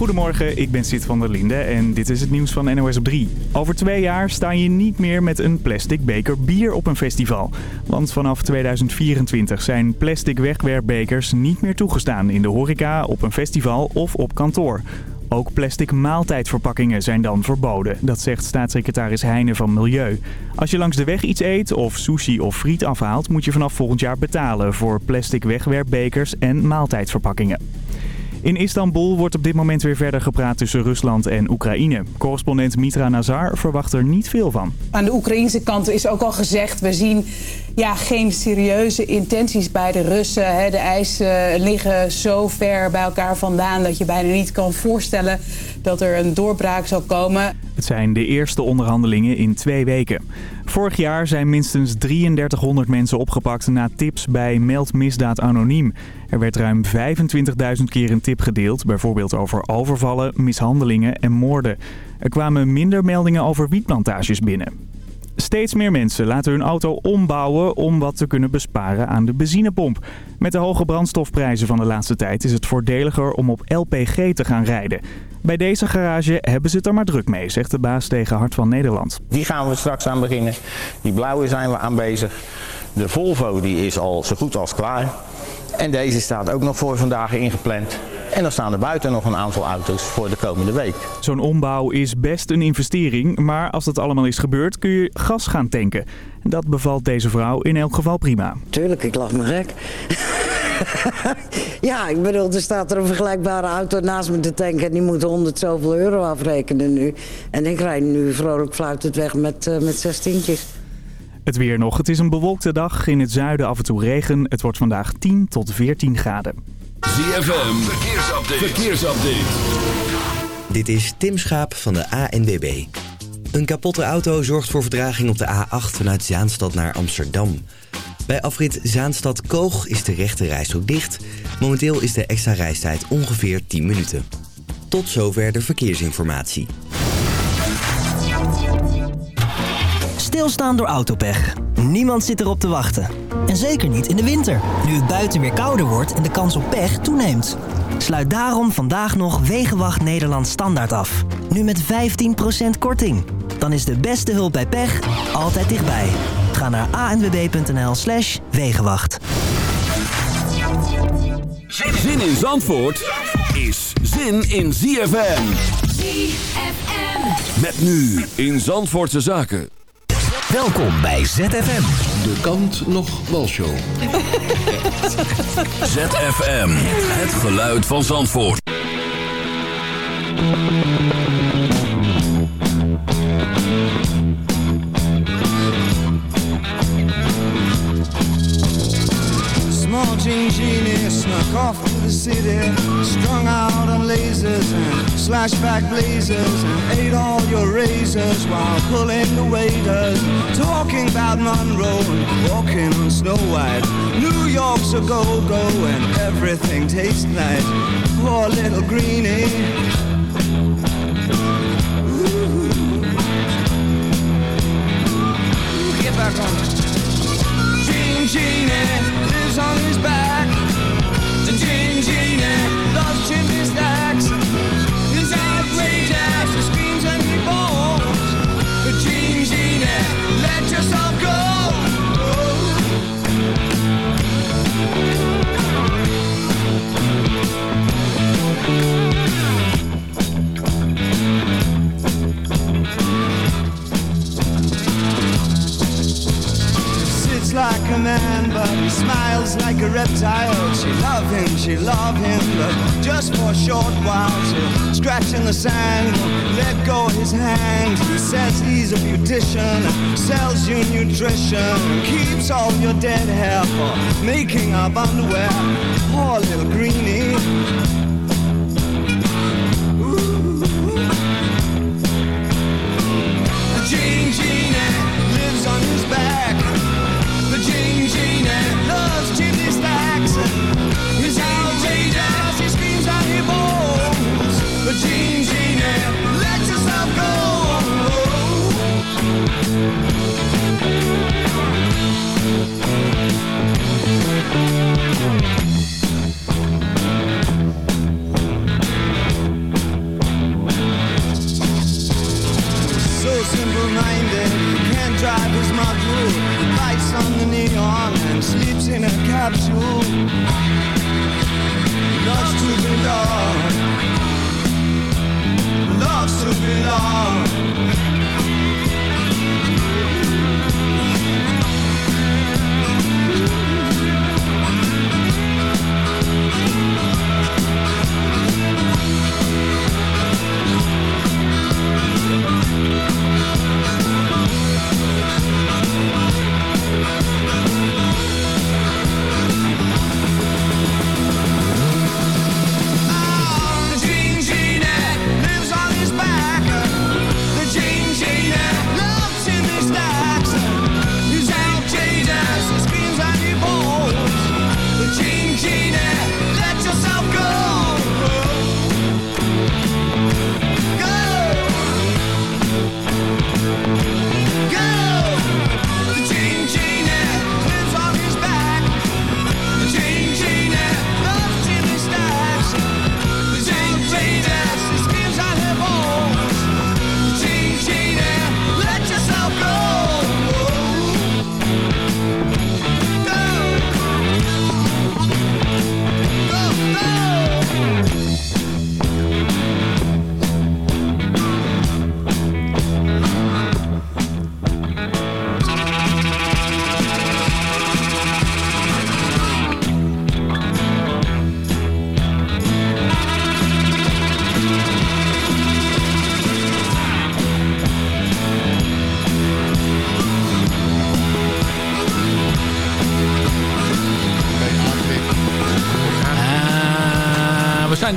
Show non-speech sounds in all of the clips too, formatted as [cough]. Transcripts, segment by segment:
Goedemorgen, ik ben Sid van der Linde en dit is het nieuws van NOS op 3. Over twee jaar sta je niet meer met een plastic beker bier op een festival. Want vanaf 2024 zijn plastic wegwerpbekers niet meer toegestaan in de horeca, op een festival of op kantoor. Ook plastic maaltijdverpakkingen zijn dan verboden. Dat zegt staatssecretaris Heijnen van Milieu. Als je langs de weg iets eet of sushi of friet afhaalt... moet je vanaf volgend jaar betalen voor plastic wegwerpbekers en maaltijdverpakkingen. In Istanbul wordt op dit moment weer verder gepraat tussen Rusland en Oekraïne. Correspondent Mitra Nazar verwacht er niet veel van. Aan de Oekraïnse kant is ook al gezegd... we zien ja, geen serieuze intenties bij de Russen. De eisen liggen zo ver bij elkaar vandaan... dat je bijna niet kan voorstellen dat er een doorbraak zal komen. Het zijn de eerste onderhandelingen in twee weken. Vorig jaar zijn minstens 3300 mensen opgepakt na tips bij Meld Misdaad Anoniem. Er werd ruim 25.000 keer een tip gedeeld, bijvoorbeeld over overvallen, mishandelingen en moorden. Er kwamen minder meldingen over wietplantages binnen. Steeds meer mensen laten hun auto ombouwen om wat te kunnen besparen aan de benzinepomp. Met de hoge brandstofprijzen van de laatste tijd is het voordeliger om op LPG te gaan rijden. Bij deze garage hebben ze het er maar druk mee, zegt de baas tegen Hart van Nederland. Die gaan we straks aan beginnen. Die blauwe zijn we aan bezig. De Volvo die is al zo goed als klaar. En deze staat ook nog voor vandaag ingepland. En dan staan er buiten nog een aantal auto's voor de komende week. Zo'n ombouw is best een investering, maar als dat allemaal is gebeurd kun je gas gaan tanken. Dat bevalt deze vrouw in elk geval prima. Tuurlijk, ik lach me gek. [laughs] ja, ik bedoel, er staat er een vergelijkbare auto naast me te tanken... en die moet 100 zoveel euro afrekenen nu. En ik rijd nu vrolijk fluitend weg met, uh, met zestientjes. Het weer nog. Het is een bewolkte dag. In het zuiden af en toe regen. Het wordt vandaag 10 tot 14 graden. ZFM, verkeersupdate. verkeersupdate. Dit is Tim Schaap van de ANWB. Een kapotte auto zorgt voor verdraging op de A8 vanuit Zaanstad naar Amsterdam. Bij afrit Zaanstad-Koog is de rechte rijstrook dicht. Momenteel is de extra reistijd ongeveer 10 minuten. Tot zover de verkeersinformatie. Stilstaan door autopech. Niemand zit erop te wachten. En zeker niet in de winter, nu het buiten weer kouder wordt en de kans op pech toeneemt. Sluit daarom vandaag nog Wegenwacht Nederland standaard af. Nu met 15% korting. Dan is de beste hulp bij pech altijd dichtbij. Ga naar anwb.nl slash Wegenwacht. Zin in Zandvoort is zin in ZFM. ZFM. Met nu in Zandvoortse Zaken. Welkom bij ZFM. De kant nog show. [laughs] ZFM. Het geluid van Zandvoort. Genie snuck off to the city Strung out on lasers and slashback blazers And ate all your razors while pulling the waiters Talking about Monroe and walking on Snow White. New York's a go-go and everything tastes nice. Poor little greenie. Get back on Genie lives on his back. The Jean Genie loves chimney nutrition, keeps all your dead hair for making up underwear. Poor little greenie.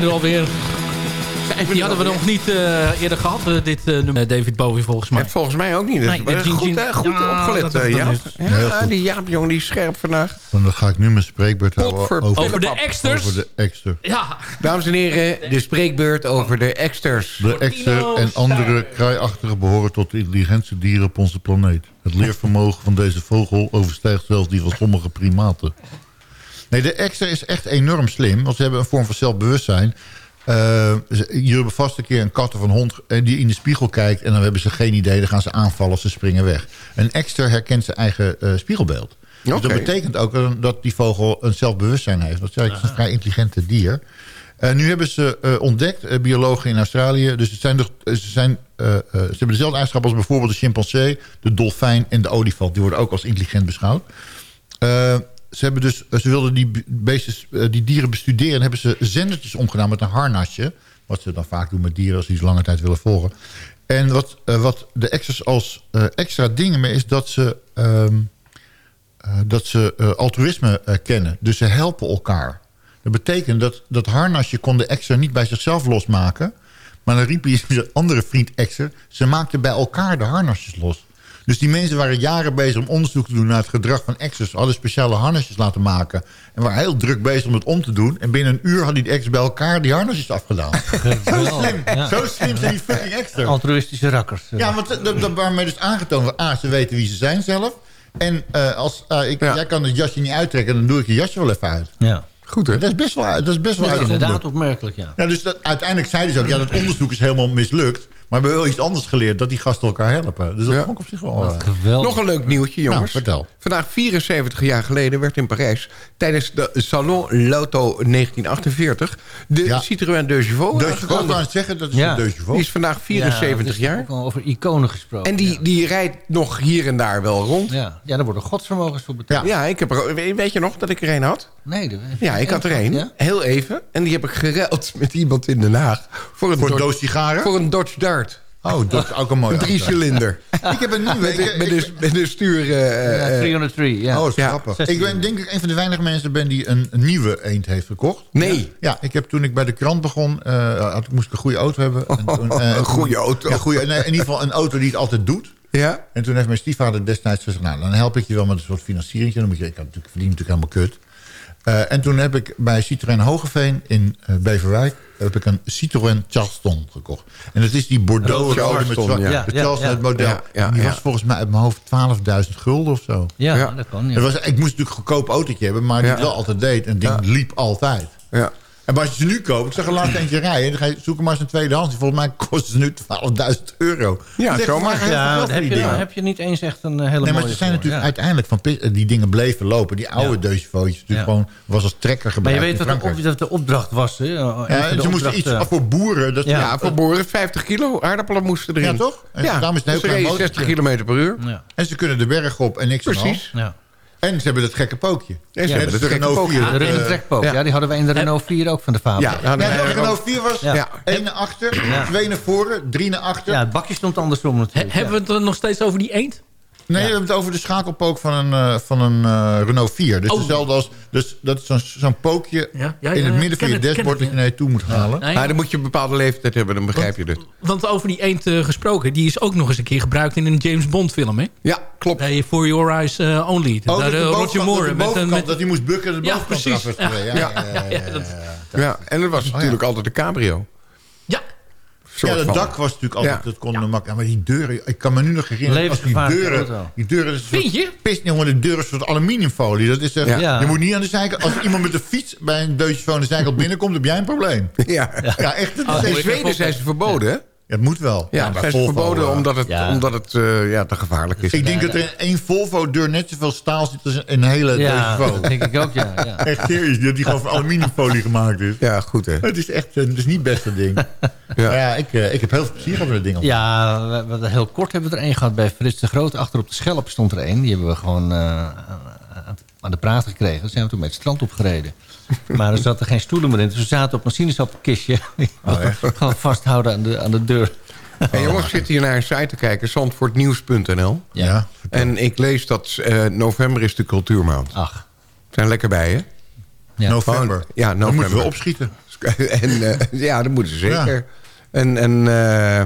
Er alweer. Die hadden we nog niet eh, eerder gehad, eh, dit eh, nummer. David Bowie volgens mij. Volgens mij ook niet. Dus Nee, de goed, goed Ja, opgelet, Jaap. Ja, goed. die Jaap, jongen, die is scherp vandaag. Dan ga ik nu mijn spreekbeurt houden over, Over de exters. over de extra. Ja, Dames en heren, de spreekbeurt over de exters. De extra en andere kraaiachtige behoren tot de intelligentste dieren op onze planeet. Het leervermogen van deze vogel overstijgt zelfs die van sommige primaten. Nee, de extra is echt enorm slim, want ze hebben een vorm van zelfbewustzijn. Eh, ze- jullie hebben vast een keer een kat of een hond eh, die in de spiegel kijkt... en dan hebben ze geen idee, dan gaan ze aanvallen, ze springen weg. Een extra herkent zijn eigen eh, spiegelbeeld. Dus dat betekent ook eh, dat die vogel een zelfbewustzijn heeft. Dat is een vrij intelligente dier. Eh, nu hebben ze eh, ontdekt, eh, biologen in Australië... dus het zijn de, eh, ze, zijn, eh, eh, ze hebben dezelfde eigenschappen als bijvoorbeeld de chimpansee... de dolfijn en de olifant. Die worden ook als intelligent beschouwd. Eh, ze, hebben dus, ze wilden die, beesten, eh, die dieren bestuderen... en hebben ze zendertjes omgedaan met een harnasje... wat ze dan vaak doen met dieren als ze lange tijd willen volgen. En wat, eh, wat de extras als eh, extra dingen mee is... dat ze, ehm, eh, dat ze eh, altruïsme eh, kennen. Dus ze helpen elkaar. Dat betekent dat dat harnasje kon de extra niet bij zichzelf losmaken... maar dan riep hij zijn andere vriend extra... ze maakten bij elkaar de harnasjes los. Dus die mensen waren jaren bezig om onderzoek te doen naar het gedrag van extras. Hadden speciale harnasjes laten maken. En waren heel druk bezig om het om te doen. En binnen een uur hadden die extras bij elkaar die harnasjes afgedaan. [laughs] Zo slim. Ja. Zo slim zijn die fucking extras. Altruïstische rakkers. Ja, want dat, dat waarmee dus aangetoond wordt... A, ze weten wie ze zijn zelf. En eh, als eh, ik, jij kan het jasje niet uittrekken... dan doe ik je jasje wel even uit. Ja. Goed, hè? Dat is best wel, dat is best wel uitzonderlijk. inderdaad opmerkelijk, ja. Ja, dus dat, uiteindelijk zeiden ze ook... ja, dat onderzoek is helemaal mislukt. Maar we hebben wel iets anders geleerd... dat die gasten elkaar helpen. Dus dat vond ik op zich wel... eh, Geweldig. Nog een leuk nieuwtje, jongens. Nou, vertel. Vandaag 74 jaar geleden werd in Parijs... tijdens de Salon Lotto 1948... de Ja. Citroën de Chevaux Dus ik wou aan het zeggen, dat is Ja. een deusje Die is vandaag 74 ja, er jaar. ook al over iconen gesproken. En die, die rijdt nog hier en daar wel rond. Ja, Ja, ja daar worden godsvermogens voor betaald. ik heb er, weet je nog dat ik er een had? Nee, dat- Ja, ik had er een. Ja? Heel even. En die heb ik geruild [laughs] met iemand in Den Haag. Voor een, Voor een Dodge- doos sigaren? Voor een Dodge Dart. Oh, dat is ook een mooie Een drie auto. cilinder. Ik heb een nieuwe. Met, de- Ik- met, ik- de, met de stuur... eh, Ja, eh, 303, ja. Oh, Ja, grappig. 16. Ik ben denk ik een van de weinige mensen ben die een, nieuwe eend heeft gekocht. Nee. Ja, ik heb toen ik bij de krant begon, eh, had, moest ik een goede auto hebben. En toen, eh, [laughs] Een goede auto. Ja, goede, nee, in ieder geval een auto die het altijd doet. ja? En toen heeft mijn stiefvader destijds gezegd... nou, dan help ik je wel met een soort financiering. Dan moet je, ik had natuurlijk, verdien natuurlijk helemaal kut. Eh, en toen heb ik bij Citroën Hogeveen in eh, Beverwijk... heb ik een Citroën Charleston gekocht. En dat is die Bordeaux rode met zwart. ja. De Charleston, het model. Ja, ja, die ja. was volgens mij uit mijn hoofd 12.000 gulden of zo. Ja, Ja. dat kan. Ja. Het was, ik moest natuurlijk een goedkoop autootje hebben... maar die wel altijd deed. En die liep altijd. Ja. En als je ze nu koopt, ik zag [clears throat] er laatst eentje rijden. Dan ga je zoeken maar eens een tweedehands. Volgens mij kosten ze nu 12.000 euro. Ja, Dat zomaar. maar Ja, heb je, dingen. heb je niet eens echt een eh, hele Nee, maar mooie ze zijn voor, natuurlijk ja. uiteindelijk van die dingen bleven lopen. Die oude Ja. Natuurlijk Ja. gewoon was als trekker Maar gebruikt je weet wat de, dat de opdracht was. Hè? Een ze moesten iets af voor boeren. Dat, Ja. Ja, voor boeren 50 kilo aardappelen moesten erin. Ja, toch? En Ja, daarom is het een heel ze klein reden motortje. 60 kilometer per uur. Ja. En ze kunnen de berg op en niks. Precies. Ja. En ze hebben dat gekke pookje. En ze Ja, hebben de Renault pookje. 4. De Renault trekpook, ja. ja. die hadden wij in de Renault 4 ook van de Fabel. Ja, Ja, ja, Ja, de we Renault ook- 4 was Ja. één naar achter, Ja. twee naar voren, drie naar achter. het bakje stond andersom He- natuurlijk. hebben we het er nog steeds over die eend? Nee, we hebben het over de schakelpook van een, eh, van een eh, Renault 4. Dus Oh. dezelfde als... Dus dat is zo'n zo'n pookje Ja, ja, in ja, het ja. midden van je het, dashboard dat je naar je toe moet halen. Nee, Maar dan moet je een bepaalde leeftijd hebben, dan begrijp je het. Want over die eend eh, gesproken, die is ook nog eens een keer gebruikt in een James Bond film, hè? Ja, klopt. Nee, For Your Eyes Only. Oh, Daar, bovenkant- Roger dat Moore. met met- dat hij moest bukken, dat de Ja, precies. Ja. Ja. Ja, ja, ja, ja, ja. Ja, en dat was natuurlijk altijd de cabrio. Ja, het van. dak was natuurlijk altijd, Ja. dat kon ja. makkelijk. Maar die deuren, ik kan me nu nog herinneren, als die deuren, die deuren, dat is een Vind soort je? Pist, jongen, de deur is een soort aluminiumfolie. Dat is echt, Ja. Ja. Je moet niet aan de zijkant, als iemand met de fiets bij een deutje van de zijkant binnenkomt, heb jij een probleem. [laughs] Ja. Ja, echt. Het is In echt- Zweden zijn ze verboden, hè? Het moet wel. Ja, ze Volvo, verboden eh, omdat het, Ja. omdat het eh, ja, te gevaarlijk is. Ik denk dat er in één Volvo-deur net zoveel staal zit als in een hele Ja, Deutsche dat denk ik ook, ja. ja. Echt serieus, dat die gewoon van aluminiumfolie gemaakt is. Ja, goed hè. Het is echt, eh, het is niet best dat ding. [laughs] ja. ja, ik, eh, ik heb heel veel plezier met dat ding. Ja, we, we- heel kort hebben we er één gehad bij Frits de Groot. Achter op de Schelp stond er één. Die hebben we gewoon eh, aan- de praat gekregen. Daar zijn we toen met het strand opgereden. [laughs] Maar er zaten geen stoelen meer in. Dus we zaten op een sinaasappelkistje. [laughs] gewoon vasthouden aan de, aan de deur. Hey, jongens, ik zit hier naar een site te kijken, zandvoortnieuws.nl. Ja. En ik lees dat eh, november is de cultuurmaand. Ach, Zijn lekker bij, hè? ja. November. Ja, Dan november. moeten we opschieten. [laughs] en, eh, ja, dat moeten ze zeker. En, en eh,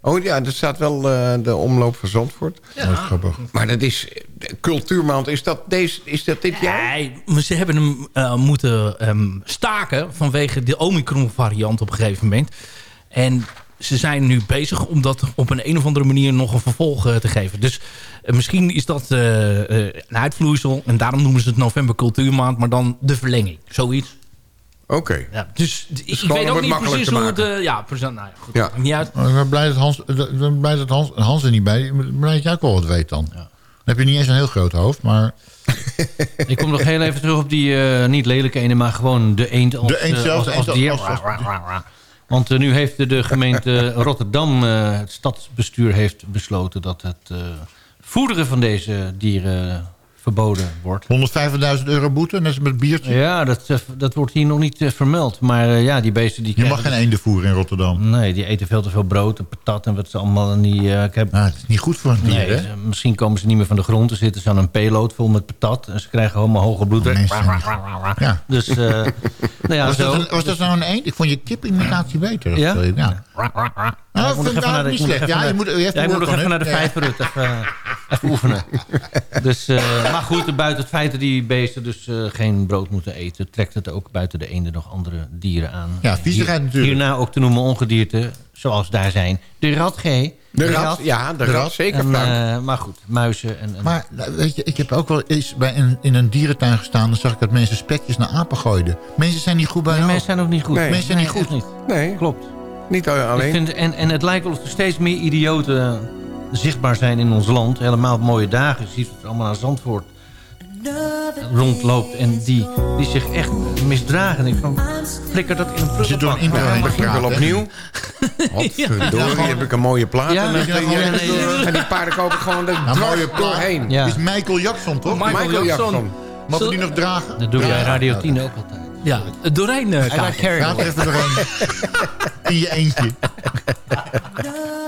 oh ja, er staat wel eh, de omloop van Zandvoort. Dat is grappig. Maar dat is, cultuurmaand, is dat, deze, is dat dit jaar? Nee, maar ze hebben hem eh, moeten ehm, staken vanwege de Omicron-variant op een gegeven moment. En ze zijn nu bezig om dat op een, een of andere manier nog een vervolg eh, te geven. Dus misschien is dat eh, eh, een uitvloeisel. En daarom noemen ze het november cultuurmaand, maar dan de verlenging. Zoiets. Oké. Ja, dus d- ik weet ook niet precies hoe het... eh, ja, precies. Nou ja, goed. Ja. Niet uit. Ik ben blij dat Hans, ben blij dat Hans, Hans er niet bij is. Ik ben blij dat jij ook wel wat weet dan. Dan heb je niet eens een heel groot hoofd, maar... [laughs] Ik kom nog heel even terug op die eh, niet lelijke ene, maar gewoon de eend als, De eend eh, zelf, als, de dier. als- als- Want eh, nu heeft de gemeente [laughs] Rotterdam, eh, het stadsbestuur heeft besloten dat het eh, voederen van deze dieren verboden wordt. 150.000 euro boete, net als met biertje. Ja, dat, eh, dat wordt hier nog niet eh, vermeld. Maar eh, ja, die beesten die Je mag geen eenden voeren in Rotterdam. Nee, die eten veel te veel brood en patat en wat ze allemaal niet... eh, ik heb... Nou, het is niet goed voor een dier, Nee, hè? ze- misschien komen ze niet meer van de grond. Er zitten ze aan een payload vol met patat. En ze krijgen helemaal hoge bloeddruk. Ja. Dus, nou ja, was, zo. dat een, was dat nou een eend? Ik vond je kipimitatie beter. Ja? ja. Ja, Nou, ik moet vind nog ik niet slecht. Ja, je moet, je Ja, nog even naar de Ja. vijverrut even, oefenen. Dus, [laughs] maar goed, buiten het feit dat die beesten dus eh, geen brood moeten eten... trekt het ook buiten de eenden nog andere dieren aan. Ja, viezigheid Hier- natuurlijk. Hierna ook te noemen ongedierte, zoals daar zijn. De rat, G. De rat, ja, de rat, zeker, En, eh, maar goed, muizen en... en Maar nou, weet je, ik heb ook wel eens bij een, in een dierentuin gestaan... dan zag ik dat mensen spekjes naar apen gooiden. Mensen zijn niet goed bij Nee, hun mensen zijn ook niet goed. Nee. Mensen zijn niet goed. niet. Nee, Klopt. niet alleen. Ik vind, en, en het lijkt wel of er steeds meer idioten zichtbaar zijn in ons land. Helemaal op mooie dagen. Je ziet wat er allemaal aan Zandvoort rondloopt. En die, die zich echt misdragen. En ik van, flikker dat in een een prullenbak. Ja, begin wel hè? opnieuw. [laughs] Godverdorie, heb ik een mooie plaat. Ja, en, dan ja, en die paarden koop ik gewoon er Nou, dwars mooie doorheen. Ja. is Michael Jackson, toch? Michael Michael Jackson. Jackson. Mogen we die nog dragen? Dat doe Ja, Radio ja. 10 ook altijd. Ja, het doorheen eh, I got kaarten. carried Ga er away. even doorheen. In je eentje. [laughs]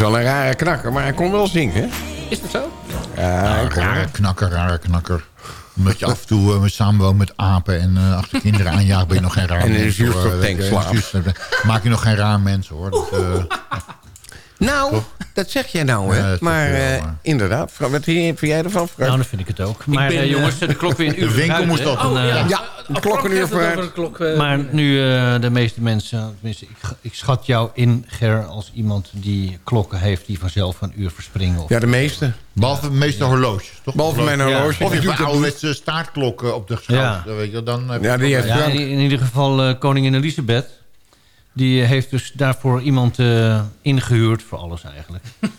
wel een rare knakker, maar hij kon wel zingen. hè? Is dat zo? Ja, rare knakker, rare knakker. Omdat je af en toe uh, samenwoont met apen en uh, achter kinderen aanjaagt... ben je nog geen raar En in de mens. hoor. zuurstoftank Eh, zuurstoftank. Maak je nog geen raar mens, hoor. Dat, eh, Nou, dat zeg jij nou, hè? Ja, maar eh, maar- inderdaad, Frank, wat vind jij ervan, Frank? Nou, dat vind ik het ook. Maar ben, eh, eh, jongens, de klok weer een [laughs] uur de winkel moest dat Oh, doen. ja. Vooruit. over een klok, eh, Maar nu eh, de meeste mensen, tenminste, ik, ik schat jou in, Ger, als iemand die klokken heeft die vanzelf een uur verspringen. Of, Ja, de meeste. Behalve meeste horloges, toch? Behalve mijn horloge. Of je doet ouderwetse staartklok eh, op de schouder. Ja. dan Weet je, dan Ja, die heeft in, in ieder geval eh, koningin Elisabeth. Die heeft dus daarvoor iemand eh, ingehuurd, voor alles eigenlijk. [laughs]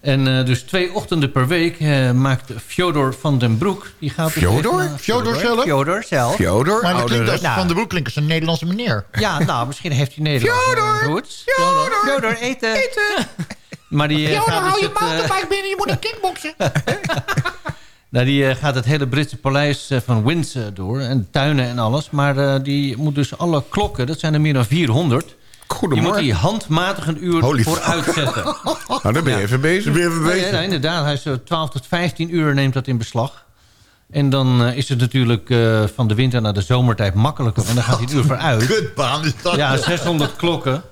en eh, dus twee ochtenden per week eh, maakt Fjodor van den Broek... Die gaat dus Fjodor? Fjodor zelf? Fjodor zelf. Fjodor, Maar klinkt als Nou. Van de Broek klinkt als een Nederlandse meneer. Ja, nou, misschien heeft hij Nederland roots. Fjodor! Fjodor, eten! Eten! [laughs] Maar die gaat dus het, eh, binnen, je moet een kickboksen. [laughs] Nou, die eh, gaat het hele Britse paleis eh, van Windsor door. En tuinen en alles. Maar eh, die moet dus alle klokken, dat zijn er meer dan 400... Die moet hij handmatig een uur Holy vooruit zetten. [laughs] Nou, daar ben je even bezig. Ben je even bezig? ja, inderdaad. Hij is eh, 12 tot 15 uur neemt dat in beslag. En dan is het natuurlijk van de winter naar de zomertijd makkelijker. Want dan gaat hij een uur [laughs] vooruit. Kutbaan is dat. Ja, 600 klokken.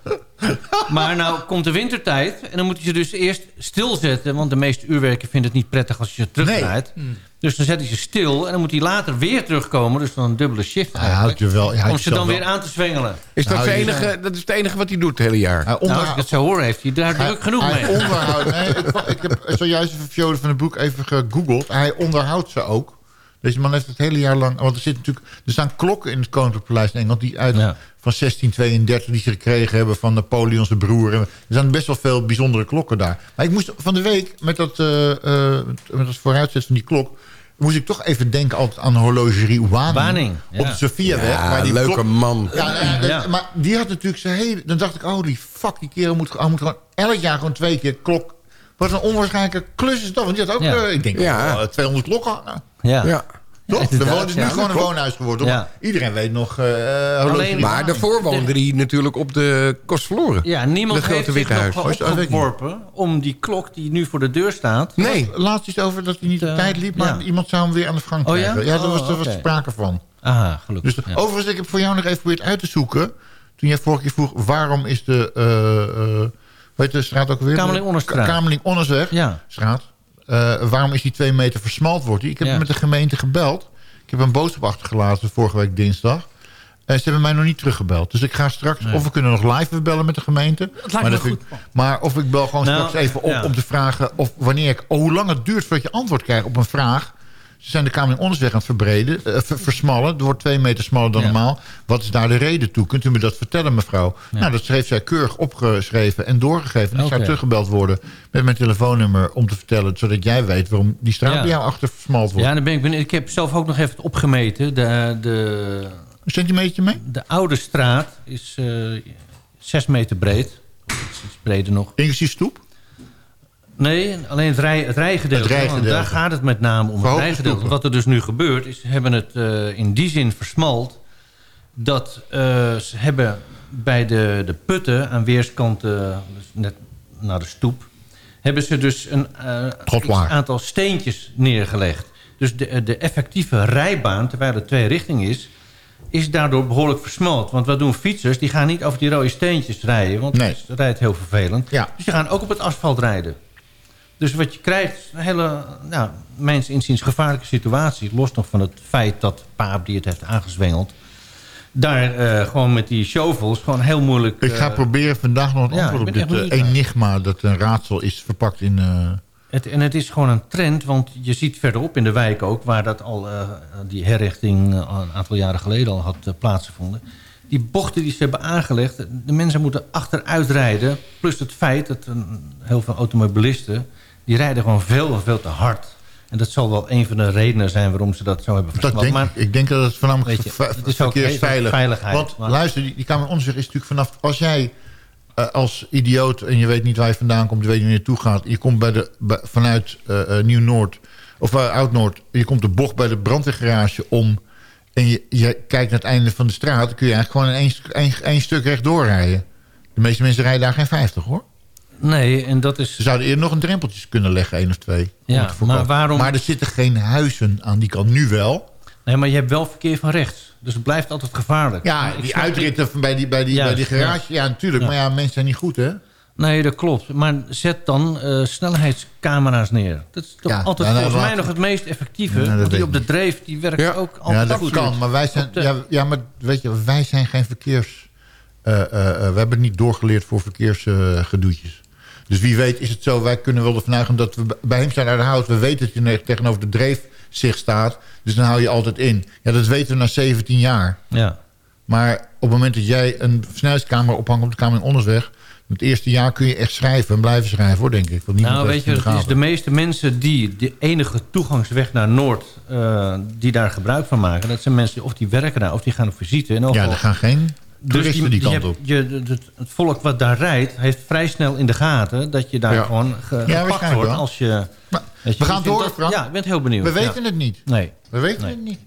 Maar nou komt de wintertijd. En dan moet hij ze dus eerst stilzetten. Want de meeste uurwerken vinden het niet prettig als je ze terugdraait. Dus dan zet hij ze stil. En dan moet hij later weer terugkomen. Dus dan een dubbele shift Hij houdt je wel. Hij Om ze dan weer aan te zwengelen. Is dat, Nou, het enige, dat is het enige wat hij doet het hele jaar? Hij Nou, als ik het zo hoor, heeft hij daar druk genoeg hij mee. onderhoudt. Nee, ik, ik heb zojuist even Fjodor van den Broek even gegoogeld. Hij onderhoudt ze ook. Deze man heeft het hele jaar lang... Want er, zit natuurlijk, er staan klokken in het Koninklijk Paleis in Engeland... die uit, Ja. van 1632 die ze gekregen hebben van Napoleon zijn broer. En Er zijn best wel veel bijzondere klokken daar. Maar ik moest van de week met dat, eh, eh, met dat vooruitzetten van die klok... moest ik toch even denken altijd aan horlogerie Waning. Waning, ja. Op de Sophiaweg. Ja, waar die leuke klok- man. ja, ja, dat- Ja. maar die had natuurlijk zijn hele... Dan dacht ik, holy fuck, die kerel moet, moet gewoon elk jaar gewoon twee keer klok... Wat een onwaarschijnlijke klus is dat. Want die had ook, Ja. eh, ik denk, Ja. oh, 200 klokken hangen. Ja. Ja. Toch? De het is nu ja. gewoon een woonhuis geworden. Ja. Iedereen weet nog... eh horlogerie Maar daarvoor woonde hij natuurlijk op de Kost verloren. Ja, niemand De grote heeft zich witte nog huis. Oh, opgeworpen om die klok die nu voor de deur staat... Nee. Laatst iets over dat hij niet op Eh, tijd liep... maar ja. iemand zou hem weer aan de gang Oh, ja? krijgen. Ja, daar was, Oh, daar was oké. sprake van. Aha, gelukkig. Dus ja. overigens, ik heb voor jou nog even geprobeerd uit te zoeken. Toen jij vorige keer vroeg, waarom is de... eh eh weet de straat ook weer? Kamerling-Onnesstraat. Kamerling-Onnesweg. Ja. straat. Eh, waarom is die twee meter versmalt wordt? Ik heb Ja. met de gemeente gebeld. Ik heb een boodschap achtergelaten vorige week dinsdag. En ze hebben mij nog niet teruggebeld. Dus ik ga straks... Of we kunnen nog live bellen met de gemeente. lijkt maar, me dat ik- maar of ik bel gewoon Nou, straks even op ja. om te vragen... Of wanneer ik, oh, hoe lang het duurt voordat je antwoord krijgt op een vraag. Ze zijn de Kamer Ondersweg aan het verbreden, eh, ver- versmallen. Het wordt twee meter smaller dan Ja. normaal. Wat is daar de reden toe? Kunt u me dat vertellen, mevrouw? Nou, dat schreef zij keurig opgeschreven en doorgegeven. En ik zou teruggebeld worden met mijn telefoonnummer... om te vertellen, zodat jij weet waarom die straat Ja. bij jou achter versmald wordt. Ja, dan ben ik, benieuwd. ik heb zelf ook nog even opgemeten. De, de, Een centimeter mee? de oude straat is eh 6 meter breed. Iets breder nog. Inclusief stoep? Nee, alleen het, rij, het rijgedeelte. Het daar gaat het met name om. Het rijgedeelte. Wat er dus nu gebeurt, is ze hebben het eh, in die zin versmalt... dat eh, ze hebben bij de, de putten aan weerskanten, dus net naar de stoep... hebben ze dus een eh, aantal steentjes neergelegd. Dus de, de effectieve rijbaan, terwijl er twee richtingen is... is daardoor behoorlijk versmalt. Want wat doen fietsers? Die gaan niet over die rode steentjes rijden. Want Nee. dat rijdt heel vervelend. Ja. Dus die gaan ook op het asfalt rijden. Dus wat je krijgt is een hele, nou, mijns inziens gevaarlijke situatie. Los nog van het feit dat Paap die het heeft aangezwengeld... daar eh, gewoon met die shovels gewoon heel moeilijk... Ik ga eh, proberen vandaag nog een ja, antwoord op dit eh, enigma... dat een raadsel is verpakt in... Het, en het is gewoon een trend, want je ziet verderop in de wijk ook... waar dat al die herrichting een aantal jaren geleden al had plaatsgevonden... die bochten die ze hebben aangelegd, de mensen moeten achteruit rijden... plus het feit dat een, heel veel automobilisten... die rijden gewoon veel veel te hard. En dat zal wel een van de redenen zijn waarom ze dat zo hebben denk Maar ik. Denk dat het voornamelijk je, het is verkeersveilig. veiligheid, Want maar- luister, die, die Kamer Onderzoek is natuurlijk vanaf... Als jij eh, als idioot en je weet niet waar je vandaan komt... je weet niet waar je naartoe gaat... je komt bij de, bij- vanuit eh, eh, Nieuw-Noord of uh, Oud-Noord... je komt de bocht bij de brandweergarage om... en je, je kijkt naar het einde van de straat... dan kun je eigenlijk gewoon in één, stu- één, één stuk rechtdoor rijden. De meeste mensen rijden daar geen 50, hoor. Nee, en dat is... Ze zouden eerder nog een drempeltjes kunnen leggen, één of twee. Ja, maar waarom- Maar er zitten geen huizen aan die kant. Nu wel. Nee, maar je hebt wel verkeer van rechts. Dus het blijft altijd gevaarlijk. Ja, Maar die uitritten van bij die, bij die, Juist, bij die garage. Ja, ja. natuurlijk. Ja. Maar ja, mensen zijn niet goed, hè? Nee, dat klopt. Maar zet dan eh, snelheidscamera's neer. Dat is toch Ja, altijd nou, volgens mij laat- nog het meest effectieve. Ja, want die op de dreef, die werkt Ja. ook altijd Ja, dat goed. kan. Maar wij zijn, de- ja, ja, maar weet je, wij zijn geen verkeers... eh, eh, we hebben het niet doorgeleerd voor verkeersgedoetjes. Dus wie weet is het zo, wij kunnen wel ervan uitgaan dat we bij hem zijn uit de hout. We weten dat je tegenover de dreef zich staat. Dus dan hou je altijd in. Ja, dat weten we na 17 jaar. Ja. Maar op het moment dat jij een snelheidscamera ophangt op de Kamer in Ondersweg... het eerste jaar kun je echt schrijven en blijven schrijven, hoor, denk ik. Want Nou, weet je, het is de meeste mensen die de enige toegangsweg naar Noord... eh, die daar gebruik van maken. Dat zijn mensen of die werken daar of die gaan op visite. En. Ja, er gaan geen toeristen die, kant hebt- op. je, het, het volk wat daar rijdt, heeft vrij snel in de gaten... dat je daar Ja. gewoon ge, gepakt waarschijnlijk wordt wel. als je... we gaan door, dat- Frank. Ja, ik ben heel benieuwd. We ja. weten het niet. Nee. We weten Nee. het niet.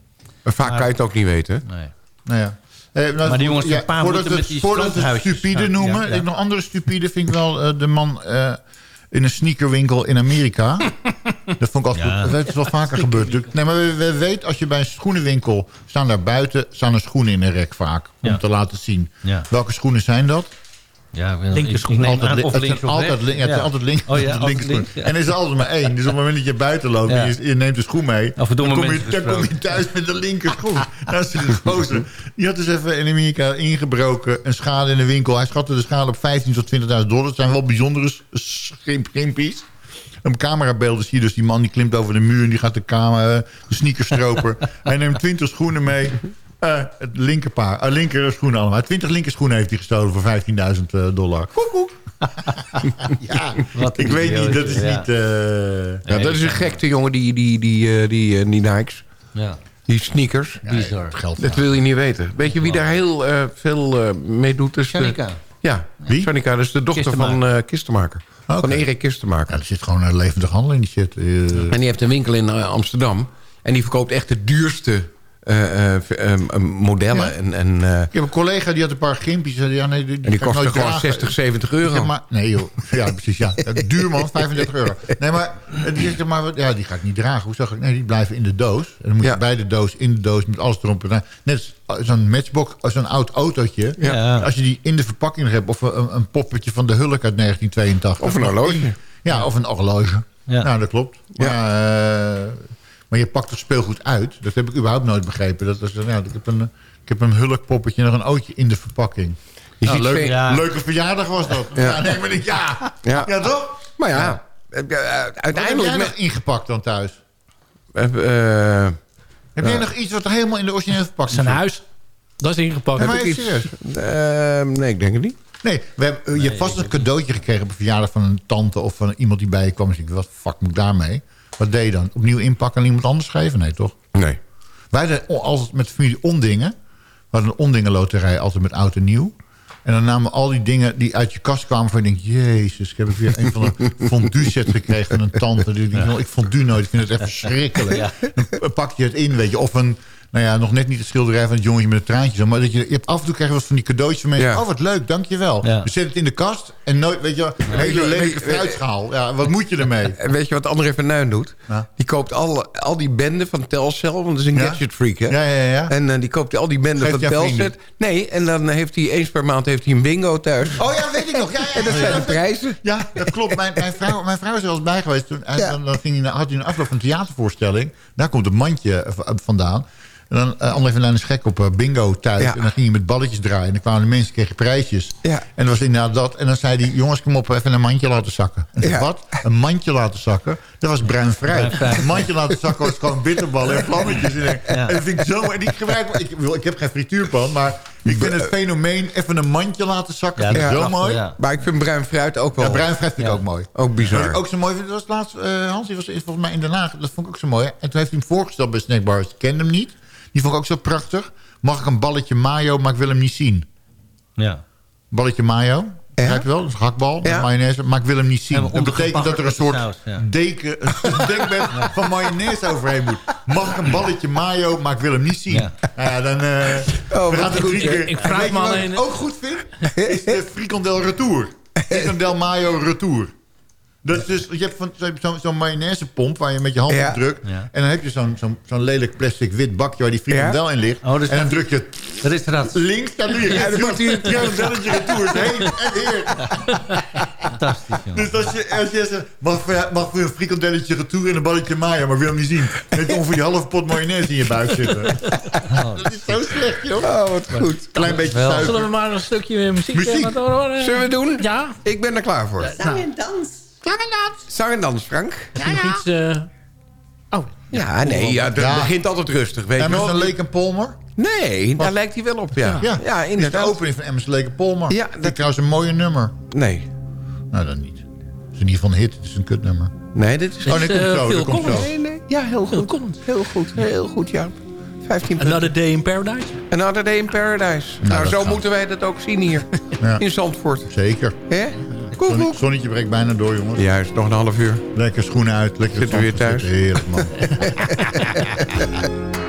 Maar vaak kan je het ook niet weten. Nee. Nou ja. Eh, nou, Maar die jongens, ja, een paar voordat moeten we met het- die Voordat we het stupide noemen. Ja, ja. Ik nog andere stupide vind ik wel eh, de man eh, in een sneakerwinkel in Amerika. [laughs] dat vond ik altijd Ja. Dat is wel vaker gebeurd. Nee, maar we, we weten als je bij een schoenenwinkel... staan daar buiten staan er schoenen in een rek vaak. Om te laten zien. Welke schoenen zijn dat? Ja, ik ik Altijd, of links of altijd, het Ja. altijd Oh ja, [laughs] altijd altijd links, ja. En er is altijd maar één. Dus op het moment dat je buiten loopt Ja. en je, je neemt de schoen mee... Dan kom, je, mensen dan kom je gesproken. thuis met de linkerschoen. Dat is een [laughs] gozer. Die had dus even in Amerika ingebroken. Een schade in de winkel. Hij schatte de schade op 15 tot 20.000 dollar. Dat zijn wel bijzondere schimp, schimpies. Op camerabeelden zie je dus die man die klimt over de muur... en die gaat de, kamer, de sneakerstroper. [laughs] Hij neemt 20 schoenen mee... Eh, het linkerpaar, uh, linker schoenen allemaal. 20 linkerschoenen heeft hij gestolen voor 15.000 eh, dollar. Koekoek. [laughs] ja, Wat een ik weet niet, dat is ja. niet... eh, Ja, dat is een gekte jongen, die, die, die, eh, die, eh, die Nikes. Ja. Die sneakers. ja, bizar. het geld Dat wil je niet weten. Weet je wie daar heel eh, veel eh, mee doet? De- Shanika. Ja, Wie? Shanika, dat is de dochter Kistenmaker. van eh Kistenmaker. Oké. Van Erik Kistenmaker. Ja, er zit gewoon een levendig handel in die shit. En die heeft een winkel in Amsterdam. En die verkoopt echt de duurste eh, eh, v- eh, eh, modellen. Ja. En, en, eh, ik heb een collega die had een paar. Die, zei, ja, nee, die, en die ik kosten nooit gewoon dragen. 60, 70 euro. Zeg maar, nee joh, ja precies, ja. Duur man, 35 euro. Nee, maar die zegt maar, ja, die ga ik niet dragen. Hoe zag ik? Nee, die blijven in de doos. En dan moet je Ja. bij de doos, in de doos, met alles erop en. Net als zo'n matchbox, als zo'n oud autootje. Ja. Als je die in de verpakking nog hebt, of een, een poppetje van de Hulk uit 1982. Of een horloge. Ja, of een horloge. Ja. Nou, dat klopt. Maar, eh, maar je pakt er speelgoed uit. Dat heb ik überhaupt nooit begrepen. Dat is, ja, ik, heb een, ik heb een hulkpoppetje nog een ootje in de verpakking. Nou, ziet leuk, Ja. Leuke verjaardag was dat. Ja, Ja. nee, maar ik, ja. Ja. ja. toch? Maar ja, eh, eh, Wat heb uiteindelijk... jij nog ingepakt dan thuis? eh, eh, Heb jij nog iets wat er helemaal in de originele verpakking Zijn huis. Dat is ingepakt. Heb maar ik serieus? iets... eh, nee, ik denk het niet. Nee, we hebben, je hebt vast een cadeautje gekregen op een verjaardag van een tante of van iemand die bij je kwam. En ik, wat fuck moet ik daarmee? Wat deed je dan? Opnieuw inpakken en iemand anders geven? Nee, toch? Nee. Wij o- altijd met familie ondingen. We hadden een ondingenloterij altijd met oud en nieuw. En dan namen we al die dingen die uit je kast kwamen... van je denkt, jezus, ik heb weer een van de [laughs] fondue set gekregen van een tante. Die "Nou, ik fondue nooit, ik vind het echt [laughs] verschrikkelijk. Dan pak je het in, weet je. Of een, nou ja, nog net niet het schilderij van het jongetje met een traantje. Maar dat je, je hebt af en toe krijg je wat van die cadeautjes van mensen. Ja. Oh, wat leuk, dankjewel. Ja. Je zet het in de kast en nooit, weet je, wel, een hele lelijke fruitschaal. Ja, wat moet je ermee? [laughs] En weet je wat André van Nuin doet? Die koopt al, al die benden van Telcel, want dat is een Ja? gadget freak, hè? Ja, ja, ja. En eh, die koopt al die benden Geeft van Telcel. vrienden? Nee, en dan heeft hij eens per maand heeft hij een bingo thuis. Oh ja, weet ik nog. Ja, ja, En dat zijn de prijzen. Ja, dat klopt. Mijn, mijn, vrouw, mijn vrouw is er wel eens bij geweest. Toen, hij- dan, dan ging hij, naar- had hij een afloop van een theatervoorstelling. Daar komt een mandje v- vandaan. En dan uh, André van Duin is gek op eh, bingo thuis. Ja. En dan ging hij met balletjes draaien. En dan kwamen de mensen, kregen prijsjes. Ja. En dat was inderdaad dat. En dan zei hij, jongens, kom op, even een mandje laten zakken. En Ja. wat? Een mandje laten zakken? Dat was bruin fruit. Een mandje laten zakken was gewoon bitterballen en vlammetjes. En, dat vind ik zo... En ik gebruik... Ik, wil- ik heb geen frituurpan, maar ik vind het fenomeen... even een mandje laten zakken. Ja, vind ik dat zo mooi. ja. Maar ik vind bruin fruit ook wel... Ja, bruin fruit vind ik Ja. ook mooi. Ook bizar. Wat ik ook zo mooi vind, dat was laatst... eh, Hans, die was volgens mij in Den Haag. Dat vond ik ook zo mooi. En toen heeft hij hem voorgesteld bij Snackbars. Ik kende hem niet. Die vond ik ook zo prachtig. Mag ik een balletje mayo, maar ik wil hem niet zien. Ja. Balletje mayo. Begrijp je wel? Dat is een hakbal met Ja. mayonaise. Maar ik wil hem niet En zien. Dat betekent dat er een soort saus, ja. deken, een [laughs] dekbed van mayonaise overheen moet. Mag ik een balletje mayo, maar ik wil hem niet zien. Ja. Ja, dan... eh wat we gaan het goed, keer. Ik vraag me wat alleen- ik ook goed vind? Is de frikandel retour. Frikandel mayo retour. Dat is dus, je hebt van- zo'n zo, mayonaisepomp waar je met je hand Ja. op drukt. Ja. En dan heb je zo'n zo'n zo'n lelijk plastic wit bakje waar die frikandel in ligt. Oh, dus en dan druk je Dat is dat. links naar links. En dan maakt hij een frikandelletje retour. Heen en weer. Fantastisch, jongen. Dus als je, als je zegt, mag voor, mag voor een frikandelletje retour en een balletje mayo, maar wil hem niet zien. Dan heb je ongeveer die halve pot mayonaise in je buik zitten. [laughs] Dat is zo slecht, joh. Oh, wat goed. Klein beetje Wel. suiker. Zullen we maar een stukje muziek, Muziek. eh, horen? Zullen we doen? Ja. Ik ben er klaar voor. Zang en dans. Zang en dans, Frank. Heb je nog iets... eh, Oh, Ja, nee, ja, het Ja. begint altijd rustig, weet je En Palmer. Nee, daar lijkt hij wel op, ja. Ja, Ja, is de inderdaad. opening van Emerson Lake Palmer. Ja, Ja, dat is trouwens een mooie nummer. Nee. Nou, dan niet. Het is in ieder geval een hit. Het is een kutnummer. Nee, dit is... Oh, nee, komt eh, zo. Phil Dat komt zo. Nee, nee. Ja, heel goed. Heel goed, heel goed, ja. 15 punten. Another Day in Paradise. Another Day in Paradise. Nou, dat zo gaat. moeten wij dat ook zien hier. Ja. In Zandvoort. Zeker. Hè? Koek, Zonne- koek. zonnetje breekt bijna door, jongens. Juist, nog een half uur. Lekker schoenen uit. Lekker Zitten we weer thuis? zitten. Heerlijk, man. [laughs]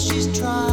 she's trying.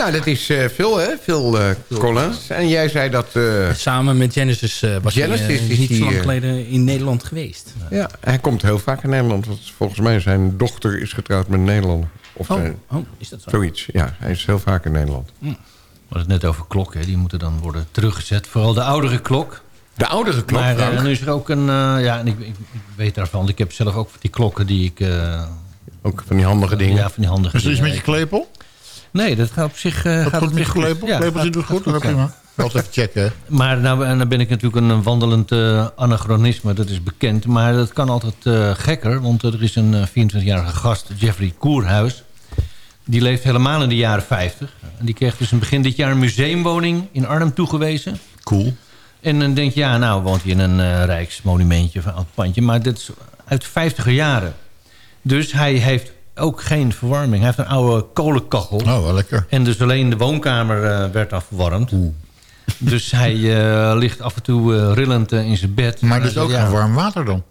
Nou, dat is eh, veel, hè? Veel eh, Collins. En jij zei dat... eh, Samen met Genesis eh, was Genesis hij is niet die, zo lang geleden in Nederland geweest. ja, hij komt heel vaak in Nederland. Want volgens mij zijn dochter is getrouwd met een Nederlander. Of Oh, zijn- oh, is dat zo? Zoiets, ja. Hij is heel vaak in Nederland. We hadden het net over klokken. Die moeten dan worden teruggezet. Vooral de oudere klok. De oudere klok, Maar Frank? nu is er ook een... eh, ja, en ik, ik, ik weet daarvan. Ik heb zelf ook die klokken die ik... eh, ook van die handige dingen? Ja, van die handige Is er iets dingen. met je klepel? Nee, dat gaat op zich... eh, Gaat gaat goed op met zich je klepel? Ja, klepel gaat- zit het gaat goed? Dat ja. prima. Altijd even checken. Maar nou, en dan ben ik natuurlijk een wandelend eh, anachronisme, dat is bekend. Maar dat kan altijd eh, gekker, want er is een eh, 24-jarige gast, Jeffrey Koerhuis. Die leeft helemaal in de jaren 50. En die kreeg dus in begin dit jaar een museumwoning in Arnhem toegewezen. Cool. En dan denk je, ja, nou woont hij in een eh, rijksmonumentje of een oud pandje. Maar dit is uit de 50er jaren. Dus hij heeft ook geen verwarming. Hij heeft een oude kolenkachel. Oh, wel lekker. En dus alleen de woonkamer eh, werd dan verwarmd. Dus hij eh, ligt af en toe eh, rillend in zijn bed. Maar dus ook zegt, geen ja, warm water dan?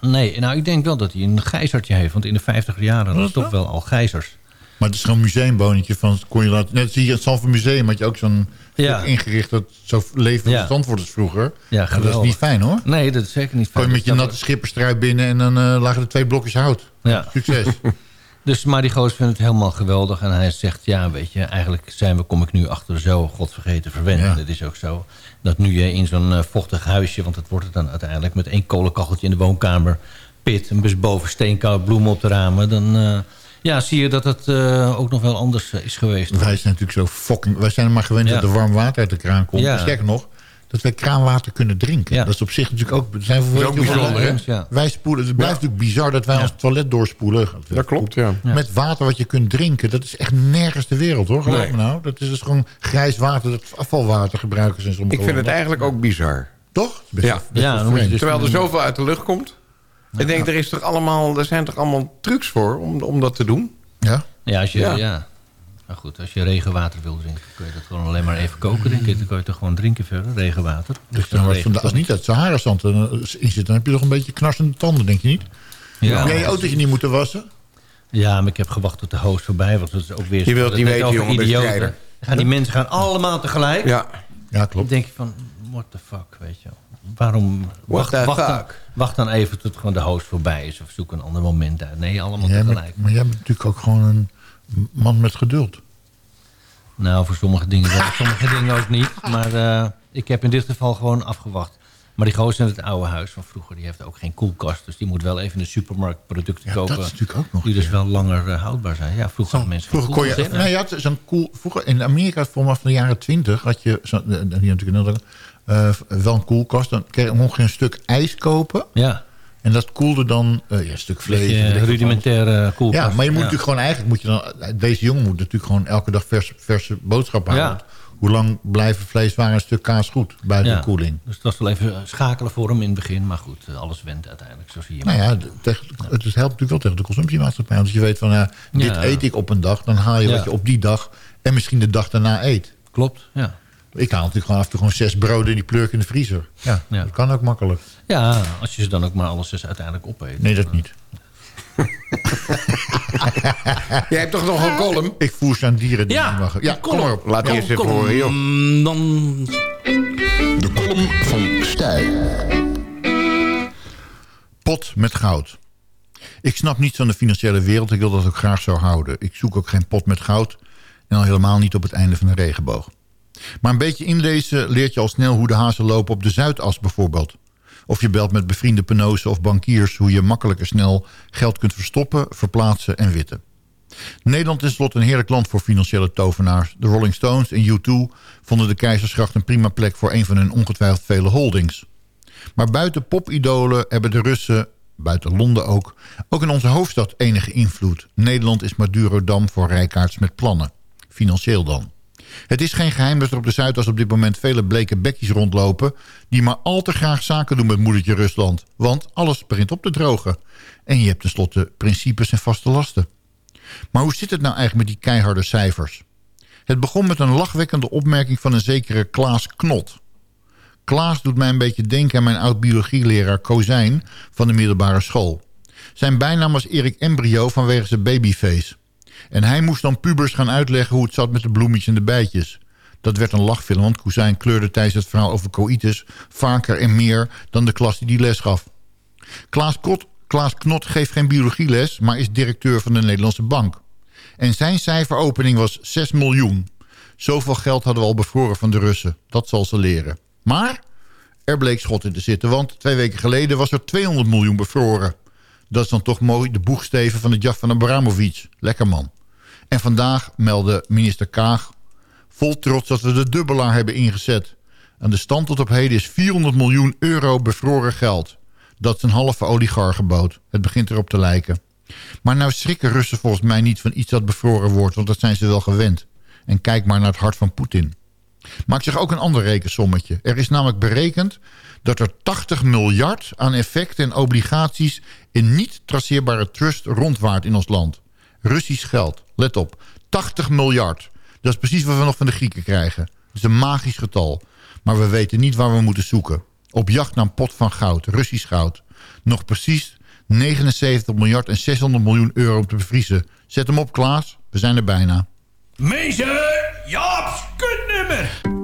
Nee, nou ik denk wel dat hij een gijzertje heeft. Want in de 50 jaren was het toch wel al gijzers. Maar het is gewoon een museumboontje van... Kon je laten, net zie je het Zandvoort Museum had je ook zo'n Ja. ingericht... dat zo leefde Ja. is vroeger. Ja, Maar dat is niet fijn hoor. Nee, dat is zeker niet Kon je fijn. met je natte schipperstrui binnen... en dan lagen er twee blokjes hout. Ja. Succes. [laughs] Dus, maar die gozer vindt het helemaal geweldig. En hij zegt, ja, weet je, eigenlijk zijn we, kom ik nu achter zo, godvergeten, verwend. Ja. En dat is ook zo. Dat nu je in zo'n eh, vochtig huisje, want het wordt het dan uiteindelijk... met één kolenkacheltje in de woonkamer, pit, een bus boven steenkoud, bloemen op de ramen... dan eh, ja, zie je dat het eh, ook nog wel anders is geweest. Wij zijn natuurlijk zo fucking... Wij zijn er maar gewend Ja. dat er warm water uit de kraan komt. Ja. Sterker nog, dat wij kraanwater kunnen drinken. Ja. Dat is op zich natuurlijk ook... Zijn we Dat is ook bijzonder, hè? Ja. Wij spoelen, het blijft natuurlijk bizar dat wij ons toilet doorspoelen. Dat klopt, ja. Met water wat je kunt drinken. Dat is echt nergens ter wereld hoor. Geloof Nee. me nou. Dat is dus gewoon grijs water. Dat afvalwater gebruiken ze in sommige Ik vind het eigenlijk ook bizar. Toch? Best Ja. best Ja, wel dan moet je vreemd. dus- Terwijl er zoveel uit de lucht komt. Ik denk, er, is toch allemaal, er zijn toch allemaal trucs voor om, om dat te doen? Ja? Ja, als je, Ja. Maar goed, als je regenwater wil drinken, kun je dat gewoon alleen maar even koken. Denk ik. Dan kun je toch gewoon drinken verder, regenwater. Dus dan wordt van- als het niet uit Sahara-zand eh, in zit, dan heb je toch een beetje knarsende tanden, denk je niet? Ja. Heb jij je autootje niet moeten wassen? Ja, maar ik heb gewacht tot de host voorbij was. Dat is ook weer Je wilt niet weten, jongen, idioten. Dan gaan die mensen gaan allemaal tegelijk. Ja. Ja, Dan klopt. denk je van, what the fuck, weet je wel. Waarom? wacht, the wacht, dan, fuck? wacht dan even tot gewoon de host voorbij is. Of zoek een ander moment uit. Nee, allemaal Jij bent- tegelijk. maar jij bent natuurlijk ook gewoon een man met geduld. Nou, voor sommige dingen wel. [laughs] sommige dingen ook niet. Maar eh, ik heb in dit geval gewoon afgewacht. Maar die gozer in het oude huis van vroeger... die heeft ook geen koelkast. Dus die moet wel even in de supermarkt producten Ja, kopen... dat is natuurlijk ook nog. die dus wel langer eh, houdbaar zijn. Ja, vroeger hadden mensen... Vroeger kon je... koelkast. Nee, je had zo'n cool, vroeger in Amerika, vanaf de jaren twintig, had je zo, eh, hier natuurlijk in Nederland, eh, wel een koelkast. Dan kreeg je mocht je een stuk ijs kopen. Ja, En dat koelde dan eh, ja, een stuk vlees. beetje wat rudimentaire koelkast. Ja, maar je moet natuurlijk gewoon eigenlijk moet je dan deze jongen moet natuurlijk gewoon elke dag verse, verse boodschappen Ja. houden. Hoe lang blijven vleeswaren en een stuk kaas goed buiten Ja. de koeling? Dus het was wel even schakelen voor hem in het begin. Maar goed, eh, alles went uiteindelijk, zo zie je. Nou ja, de- tegen- het helpt natuurlijk wel tegen de consumptiemaatschappij. Want als je weet van ja, dit eet ik op een dag, dan haal je wat je op die dag en misschien de dag daarna eet. Klopt, ja. Ik haal natuurlijk gewoon af en toe gewoon zes broden die pleur ik in de vriezer. Ja, Ja. dat kan ook makkelijk. Ja, als je ze dan ook maar alles zes uiteindelijk opeet. Nee, dat niet. [laughs] Jij hebt toch nog een column? Ik voer ze aan dieren die Ja, niet mogen. Ja, kom op. Laat eerst even Kom, horen, joh. mm, dan De column van Stijl. Pot met goud. Ik snap niets van de financiële wereld. Ik wil dat ook graag zo houden. Ik zoek ook geen pot met goud. En al helemaal niet op het einde van de regenboog. Maar een beetje inlezen leert je al snel hoe de hazen lopen op de Zuidas bijvoorbeeld. Of je belt met bevriende penosen of bankiers... hoe je makkelijker snel geld kunt verstoppen, verplaatsen en witten. Nederland is tenslotte een heerlijk land voor financiële tovenaars. De Rolling Stones en U2 vonden de Keizersgracht een prima plek... voor een van hun ongetwijfeld vele holdings. Maar buiten popidolen hebben de Russen, buiten Londen ook... ook in onze hoofdstad enige invloed. Nederland is Madurodam voor rijkaards met plannen. Financieel dan. Het is geen geheim dat er op de Zuidas op dit moment vele bleke bekjes rondlopen... die maar al te graag zaken doen met moedertje Rusland. Want alles begint op te drogen. En je hebt tenslotte principes en vaste lasten. Maar hoe zit het nou eigenlijk met die keiharde cijfers? Het begon met een lachwekkende opmerking van een zekere Klaas Knot. Klaas doet mij een beetje denken aan mijn oud-biologieleraar Kozijn van de middelbare school. Zijn bijnaam was Erik Embryo vanwege zijn babyface. En hij moest dan pubers gaan uitleggen hoe het zat met de bloemetjes en de bijtjes. Dat werd een lachfilm, want Kozijn kleurde tijdens het verhaal over coïtus... vaker en meer dan de klas die die les gaf. Klaas, Kot, Klaas Knot geeft geen biologieles, maar is directeur van de Nederlandse Bank. En zijn cijferopening was 6 miljoen. Zoveel geld hadden we al bevroren van de Russen. Dat zal ze leren. Maar er bleek schot in te zitten, want twee weken geleden was er 200 miljoen bevroren. Dat is dan toch mooi de boegsteven van de jacht van Abramovic. Lekker man. En vandaag meldde minister Kaag vol trots dat we de dubbelaar hebben ingezet. En de stand tot op heden is 400 miljoen euro bevroren geld. Dat is een halve oligarchenboot. Het begint erop te lijken. Maar nou schrikken Russen volgens mij niet van iets dat bevroren wordt... want dat zijn ze wel gewend. En kijk maar naar het hart van Poetin. Ik zeg ook een ander rekensommetje. Er is namelijk berekend dat er 80 miljard aan effecten en obligaties... in niet traceerbare trust rondwaart in ons land. Russisch geld, let op, 80 miljard. Dat is precies wat we nog van de Grieken krijgen. Dat is een magisch getal. Maar we weten niet waar we moeten zoeken. Op jacht naar een pot van goud, Russisch goud. Nog precies 79 miljard en 600 miljoen euro om te bevriezen. Zet hem op, Klaas. We zijn er bijna. Mensen, Jaap's kutnummer.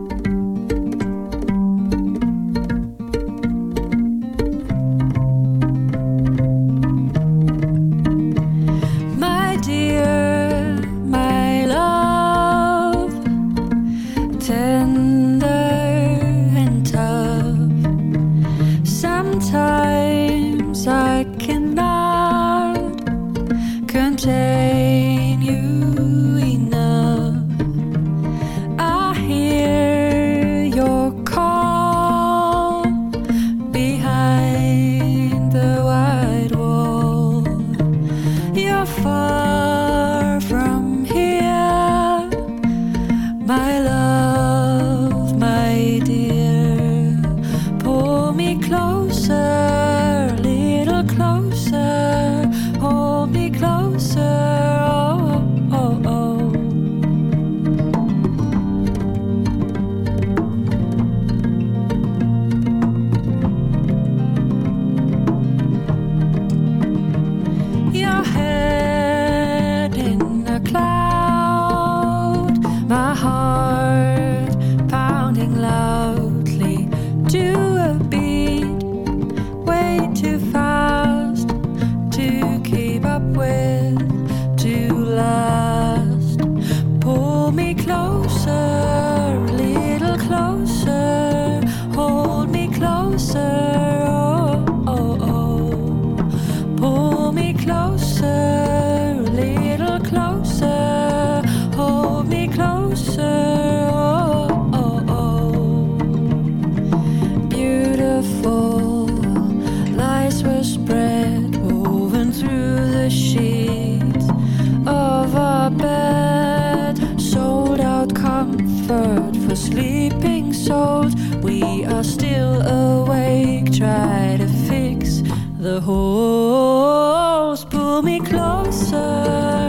Closer,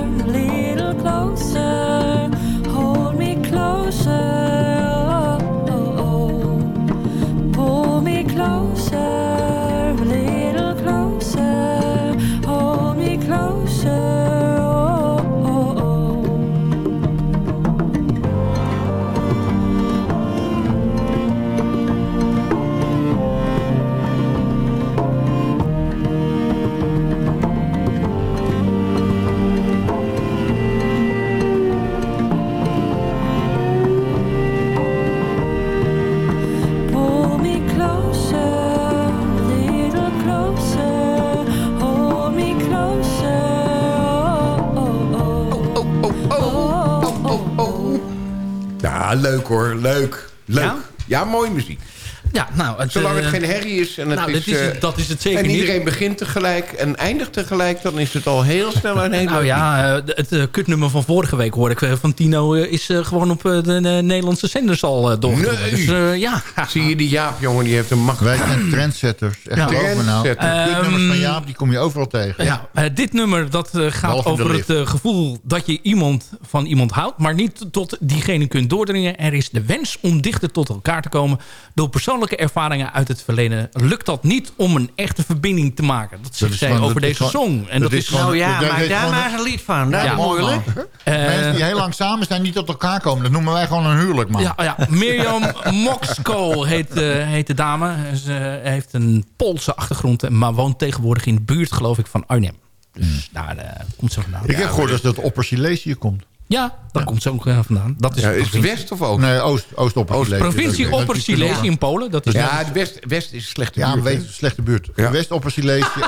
Ja, leuk hoor. Leuk. Leuk. Ja? Ja, mooie muziek. Ja, nou, het, Zolang het eh, geen herrie is en het nou, is, dat is het- eh, dat is het zeker en niet. iedereen begint tegelijk en eindigt tegelijk, dan is het al heel snel een hele. Nou ja, eh, het kutnummer van vorige week hoorde ik van Tino... is gewoon op de Nederlandse zenders al uh, doorgekomen. Nee. Dus eh, ja. [laughs] Zie je die Jaap, jongen, die heeft een macht. Wij zijn trendsetters. Echt Ja. geloof me nou. Trendsetter. Dit nummers van Ehm, Jaap, die kom je overal tegen. Ja, eh, dit nummer dat gaat over het gevoel dat je iemand van iemand houdt... maar niet tot diegene kunt doordringen. Er is de wens om dichter tot elkaar te komen... door persoonlijke persoonlijke ervaringen uit het verleden lukt dat niet om een echte verbinding te maken. Dat zegt zij over dat deze song. En dat dat, is gewoon- Nou ja, maak heet daar maar een- eens een lied van. Dat Ja, is moeilijk. Mensen die heel lang samen zijn, niet tot elkaar komen. Dat noemen wij gewoon een huwelijk, man. Ja, ja. Mirjam [laughs] Moxko heet, eh, heet de dame. Ze heeft een Poolse achtergrond, maar woont tegenwoordig in de buurt, geloof ik, van Arnhem. Dus daar eh, komt ze vandaan. Ik heb gehoord dat het Opper Silesië komt. Ja, daar komt ze ook eh, vandaan. Dat is, Ja, de is het. West of Oost? Nee, Oost, Oost Silesië. Provincie Dat- dat- Opper dat- Silesië in Polen. Dat is Ja, de West, West is een slechte Ja, buurt, weet je, slechte buurt. Ja. West Opper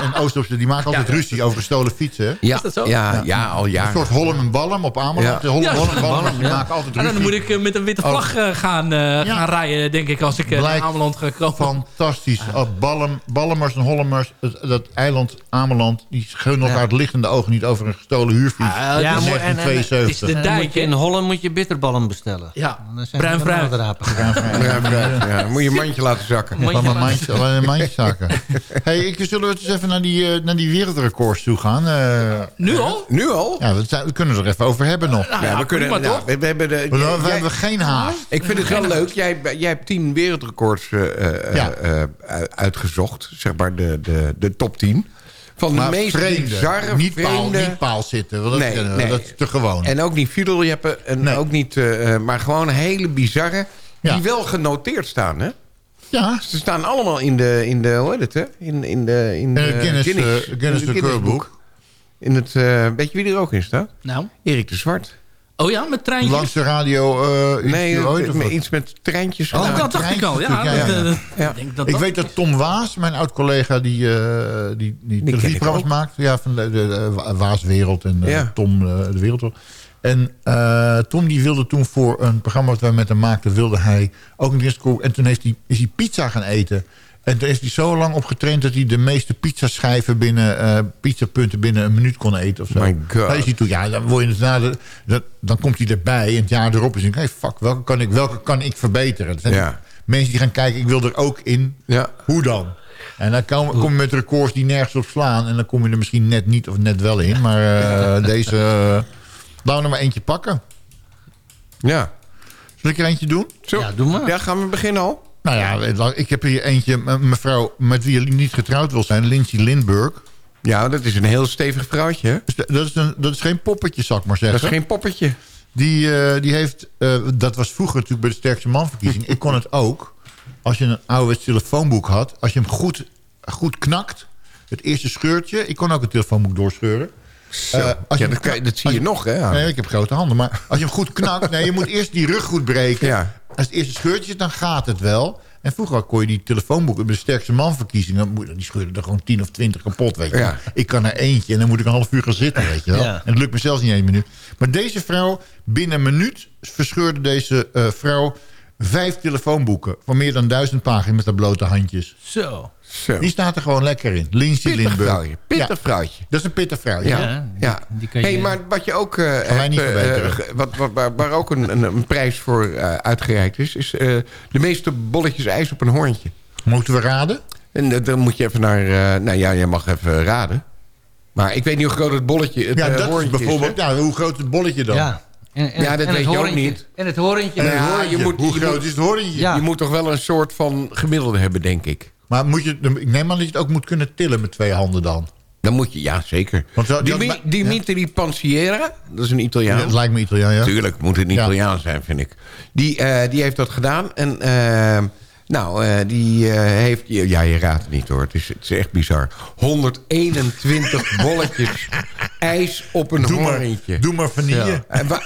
en [laughs] Oost Opper die maken altijd Ja. ruzie over gestolen fietsen. Ja, Is dat zo? Ja, ja, al Een jaren. soort Holm en Balm op Ameland. Ja. De Holm, Ja. Holm en Balm, die ja. maken altijd En ruzie. dan moet ik eh, met een witte vlag eh, gaan, eh, gaan rijden, denk ik, als ik naar Ameland ga komen. Fantastisch. Oh, Balm, Ballemers en Hollemers, het- dat eiland Ameland... die gunnen elkaar het lichtende ogen niet over een gestolen huurfiets. Ah, Ja, dus- mooi. En, en, het is 1972. De dijk, je in? Holland moet je bitterballen bestellen. Ja, Dan zijn bruin fruit. wel rapen. Ja, ja, ja, dan moet je een mandje laten zakken. Moet een mandje, alleen een mandje [laughs] zaken. hey, ik, zullen we eens even naar die, eh, naar die wereldrecords toe gaan? Eh, Nu al? Nu al? ja, we, kunnen er even over hebben nog. Nou ja, we kunnen. nou, we, we hebben de, we, we jij- hebben geen haast. ik vind het wel leuk. Jij, jij hebt tien wereldrecords eh, eh, Ja. eh, eh, uitgezocht. Zeg maar de, de, de top 10. Van de Maar meest vreemde. bizarre, niet paal, niet paal zitten. Want dat, Nee, eh, nee. dat is te gewoon. En ook niet fiedeljeppen. En Nee. ook niet... eh, eh, maar gewoon hele bizarre... Ja. Die wel genoteerd staan, hè? ja, Ze staan allemaal in de... In de hoe heet het, hè? In, in de... In in de Guinness, Guinness, eh, Guinness in de recordboek. In het... eh, weet je wie er ook in staat? Nou. Erik de Zwart. Oh ja, met treintjes? Langs de radio eh, iets Nee, ooit, of met- iets met treintjes Oh, gedaan. dat dacht ik al. Ja, Ja, ja. dat, eh, Ja. ik denk dat Ik dat- weet dat Tom Waas, mijn oud-collega... die, eh, die, die, ik televisieprogramma's maakt. Ja, van de, de, de Waaswereld en. Tom eh, de Wereld. En eh, Tom die wilde toen voor een programma... wat wij met hem maakten, wilde hij ook een disco. En toen heeft hij, is hij pizza gaan eten... En toen is hij zo lang op getraind dat hij de meeste pizzaschijven binnen, eh pizzapunten binnen een minuut kon eten of zo. My God. Daar is hij toe, ja, dan, word je het na de, dat, dan komt hij erbij en het jaar erop is hij, hey, fuck, welke kan ik, welke kan ik verbeteren? Dat zijn Ja. Mensen die gaan kijken, ik wil er ook in. Ja. Hoe dan? En dan kom, kom je met records die nergens op slaan. En dan kom je er misschien net niet of net wel in. Maar eh, [laughs] deze... eh, laten we er maar eentje pakken. Ja. Zal ik er eentje doen? Zo. Ja, doe maar. Ja, gaan we beginnen al? Nou ja, ik heb hier eentje. Mevrouw met wie je niet getrouwd wil zijn. Lindsay Lindbergh. Ja, dat is een heel stevig vrouwtje, hè? Dus Dat is, een, dat is geen poppetje, zal ik maar Dat zeggen. is geen poppetje. Die, eh, die heeft... eh, dat was vroeger natuurlijk bij de sterkste manverkiezing. ik kon het ook. Als je een ouderwets telefoonboek had. Als je hem goed, goed knakt. Het eerste scheurtje. Ik kon ook een telefoonboek doorscheuren. Zo. Eh, als ja, je dat, kan dat zie je nog, hè? Nee, ik heb grote handen. Maar als je hem goed knakt... nee, je moet eerst die rug goed breken. Ja. Als het eerste scheurtje dan gaat het wel. En vroeger kon je die telefoonboeken... bij de sterkste manverkiezingen... die scheurden er gewoon 10 of 20 kapot, weet je. Ja. Ik kan er eentje en dan moet ik een half uur gaan zitten, weet je wel. Ja. En het lukt me zelfs niet één minuut. Maar deze vrouw, binnen een minuut... verscheurde deze eh, vrouw vijf telefoonboeken... van meer dan duizend pagina's met haar blote handjes. Zo. Zo. Die staat er gewoon lekker in. Lindsay Pittig Lindbergh. vrouwtje. Pittig Ja, vrouwtje. dat is een pittig vrouwtje. Ja, Ja, ja. die- die kan je- hey, maar wat je ook eh, wij hebt, niet eh, ge- wat, wat, waar, waar ook een, een, een prijs voor eh, uitgereikt is... is eh, de meeste bolletjes ijs op een hoorntje. Moeten we raden? En eh, dan moet je even naar... eh, nou ja, je mag even raden. Maar ik weet niet hoe groot het bolletje, het Ja, eh, dat is bijvoorbeeld... ja, hoe groot is het bolletje dan? Ja. En, en, Ja, dat en weet je ook horentje. niet. En het horentje. En een Ja, hoorntje. je moet- hoe groot is het hoorntje? Ja. Je moet toch wel een soort van gemiddelde hebben, denk ik. Maar moet je, ik neem aan dat je het ook moet kunnen tillen met twee handen dan. Dan moet je, ja, zeker. Want zo- Dimi- dat- Dimitri Pansiera, dat is een Italiaan. Dat lijkt me Italiaan, ja. Tuurlijk moet het een. Italiaan zijn, vind ik. Die, eh, die heeft dat gedaan. En eh, nou, eh, die eh, heeft... Ja, je raadt het niet hoor. Het is, het is echt bizar. 121 [laughs] bolletjes ijs op een Doe maar, hoorntje. doe maar vanille. En wa-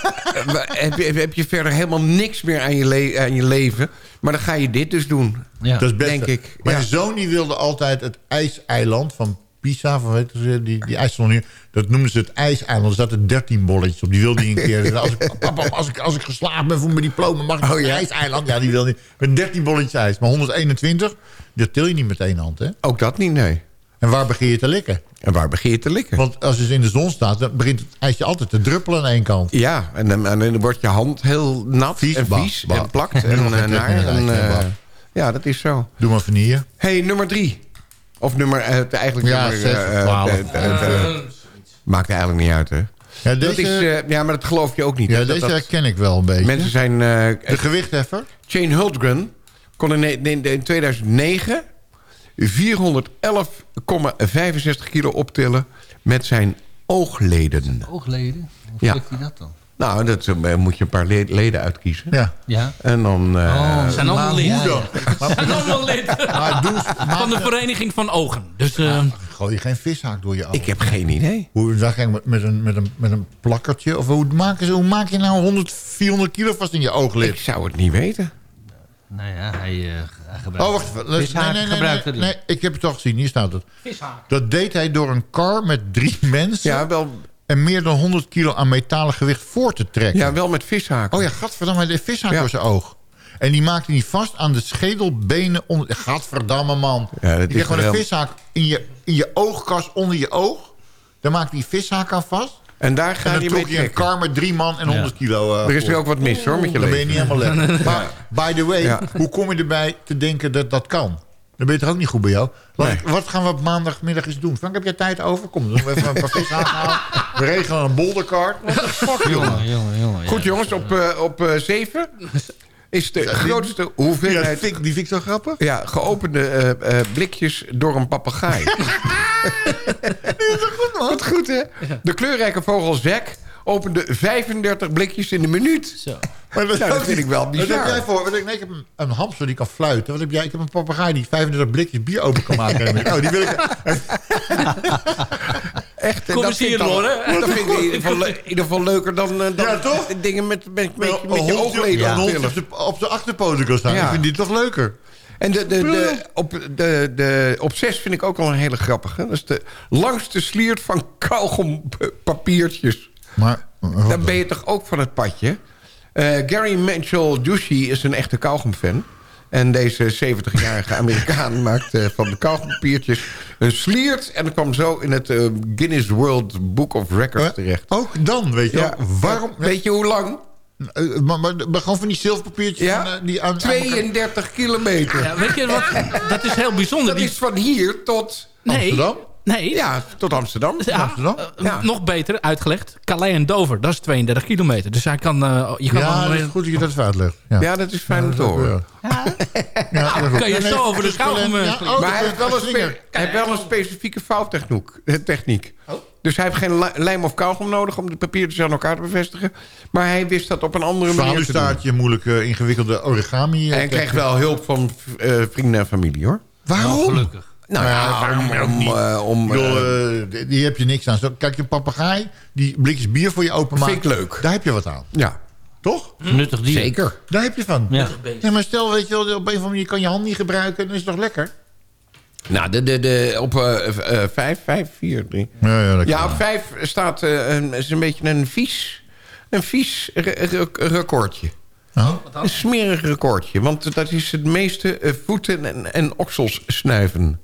wa- heb, je, heb je verder helemaal niks meer aan je, le- aan je leven. Maar dan ga je dit dus doen. Ja. Dat is best. Denk ik, Mijn ja. zoon die wilde altijd het ijseiland van Pisa, van weet je, die, die ijssalon hier. Dat noemden ze het ijseiland. Er zaten 13 bolletjes op. Die wilde hij een keer. [laughs] Als ik, papa, als ik, als ik geslaagd ben voor mijn diploma, mag ik Oh, ja. ijseiland? Ja, die wilde niet. Met 13 bolletjes ijs. Maar 121, dat til je niet met één hand, hè? Ook dat niet, nee. En waar begin je te likken? En waar begin je te likken? Want als het in de zon staat, dan begint het ijsje altijd te druppelen aan één kant. Ja, en dan, en dan wordt je hand heel nat Vies, en bah, vies bah. en plakt [laughs] en eh, naar. En, eh, ja, dat is zo. Doe maar vanille. hey, nummer drie. Of nummer, eh, het eigenlijk Ja, nummer... zes eh, of eh, maakt eigenlijk niet uit, hè? Ja, Dat deze, is, eh, ja, maar dat geloof je ook niet. ja, hè, dat deze dat- herken ik wel een beetje. mensen zijn... eh, de gewichtheffer. Jane Hultgren, kon in, in, in 2009 411,65 kilo optillen met zijn oogleden. Oogleden? Hoe Ja. flikt hij dat dan? Nou, dat eh, moet je een paar le- leden uitkiezen. Ja. Ja. En dan... eh, Oh, ze zijn allemaal lid. Ze zijn allemaal lid van de Vereniging van Ogen. Dus, eh, Gooi je geen vishaak door je ogen? Ik heb geen idee. Hoe, met, met, een, met, een, met een plakkertje? Of hoe, maken ze, hoe maak je nou 100, 400 kilo vast in je ooglid? Ik zou het niet weten. Nou ja, hij, eh, hij gebruikt... Oh, wacht even. Vishaak Nee, nee, nee, nee, nee, ik heb het al gezien. Hier staat het. Vishaak. Dat deed hij door een kar met drie [laughs] mensen... Ja, wel, en meer dan 100 kilo aan metalen gewicht voor te trekken. ja, wel met vishaken. Oh ja, gadverdamme, hij deed vishaak Ja. door zijn oog. En die maakte hij vast aan de schedelbenen onder... Gadverdamme, man. Ja, dat je is kreeg gewoon een vishaak in je, in je oogkas onder je oog. Daar maakte hij vishaak aan vast. En daar En ga dan je trok mee je een trekken. kar met drie man en 100 kilo. eh, Er is er ook wat mis hoor met je Dan ben je leven. niet helemaal lekker. [laughs] Maar, by the way, Ja. hoe kom je erbij te denken dat dat kan? Dan ben je toch ook niet goed bij jou? Nee. ik- wat gaan we op maandagmiddag eens doen? Frank, heb jij tijd over? Kom, dan doen we even een paar vis halen. We regelen een the fuck, jongen? Jongen, jongen, jongen. ja. Goed jongens, op, eh, op eh, 7 is de grootste Ja, hoeveelheid... die, vind, die vind ik zo grappig. Ja, geopende eh, eh, blikjes door een papegaai. [laughs] Wat goed, hè? De kleurrijke vogel Zack opende 35 blikjes in de minuut. zo. Maar Nou, dat vind ik wel Wat heb bizar. jij voor? Wat, nee, ik heb een, een hamster die kan fluiten. Wat heb jij? Ik heb een papegaai die 35 blikjes bier open kan maken. [laughs] oh, die wil ik... [laughs] Echt, Kom dat eens vind hier, ik Dat vind ik in ieder geval, le- in ieder geval leuker dan, eh, dan Ja, toch? dingen met, met, met, Een met je oogleden een hondje optillen. op de, op de achterpoten kan staan. Ja. Ik vind die toch leuker? En de, de, de, op, de, de, op zes vind ik ook wel een hele grappige. Dat is de langste sliert van kauwgompapiertjes. Maar, Dan ben je toch ook van het padje? Eh, Gary Mitchell Ducey is een echte kauwgomfan. En deze 70-jarige [laughs] Amerikaan maakt eh, van de kauwgompapiertjes een sliert... en kwam zo in het eh, Guinness World Book of Records terecht. Ook dan, weet je Ja, wel. Waarom? Weet je hoe lang? Maar, maar, maar gewoon van die zilverpapiertjes Ja, van, die aan, aan 32 kilometer. Ja, weet je wat? [laughs] Dat is heel bijzonder. Dat Die, is van hier tot... nee, Amsterdam? Nee. Ja, tot Amsterdam. Ja, Amsterdam? eh, Ja. Nog beter uitgelegd. Calais en Dover, dat is 32 kilometer. Dus hij kan... eh, je kan Ja, dan, dat is goed dat je dat even uitlegt. Ja, Ja, dat is fijn om te horen. Ja. Kan je zo over de schouder oh, Maar hij dat heeft, wel een hij heeft wel een specifieke vouwtechniek. eh, techniek. Oh. Dus hij heeft geen li- lijm of kauwgom nodig om de papiertjes aan elkaar te bevestigen. Maar hij wist dat op een andere manier te doen. Moeilijke, ingewikkelde origami. eh, En hij kreeg wel hulp van eh, vrienden en familie, hoor. Waarom? Gelukkig. Nou ja, waarom ook om... niet? eh, om bedoel, eh, die- die heb je niks aan. Zo, kijk, je papegaai die blikjes bier voor je openmaakt. Vind ik leuk. Daar heb je wat aan. ja, Toch? Nuttig dier. zeker. Daar heb je van. Ja. Ja, maar stel, weet je wel, op een of andere manier kan je hand niet gebruiken. Dan is het toch lekker? Nou, de, de, de, op eh, eh, vijf, vijf, vier, drie. Ja, ja, dat Ja, kan. op vijf staat eh, een, is een beetje een vies, een vies re- re- recordje. Oh. Een smerig recordje. Want dat is het meeste eh, voeten en, en oksels snuiven.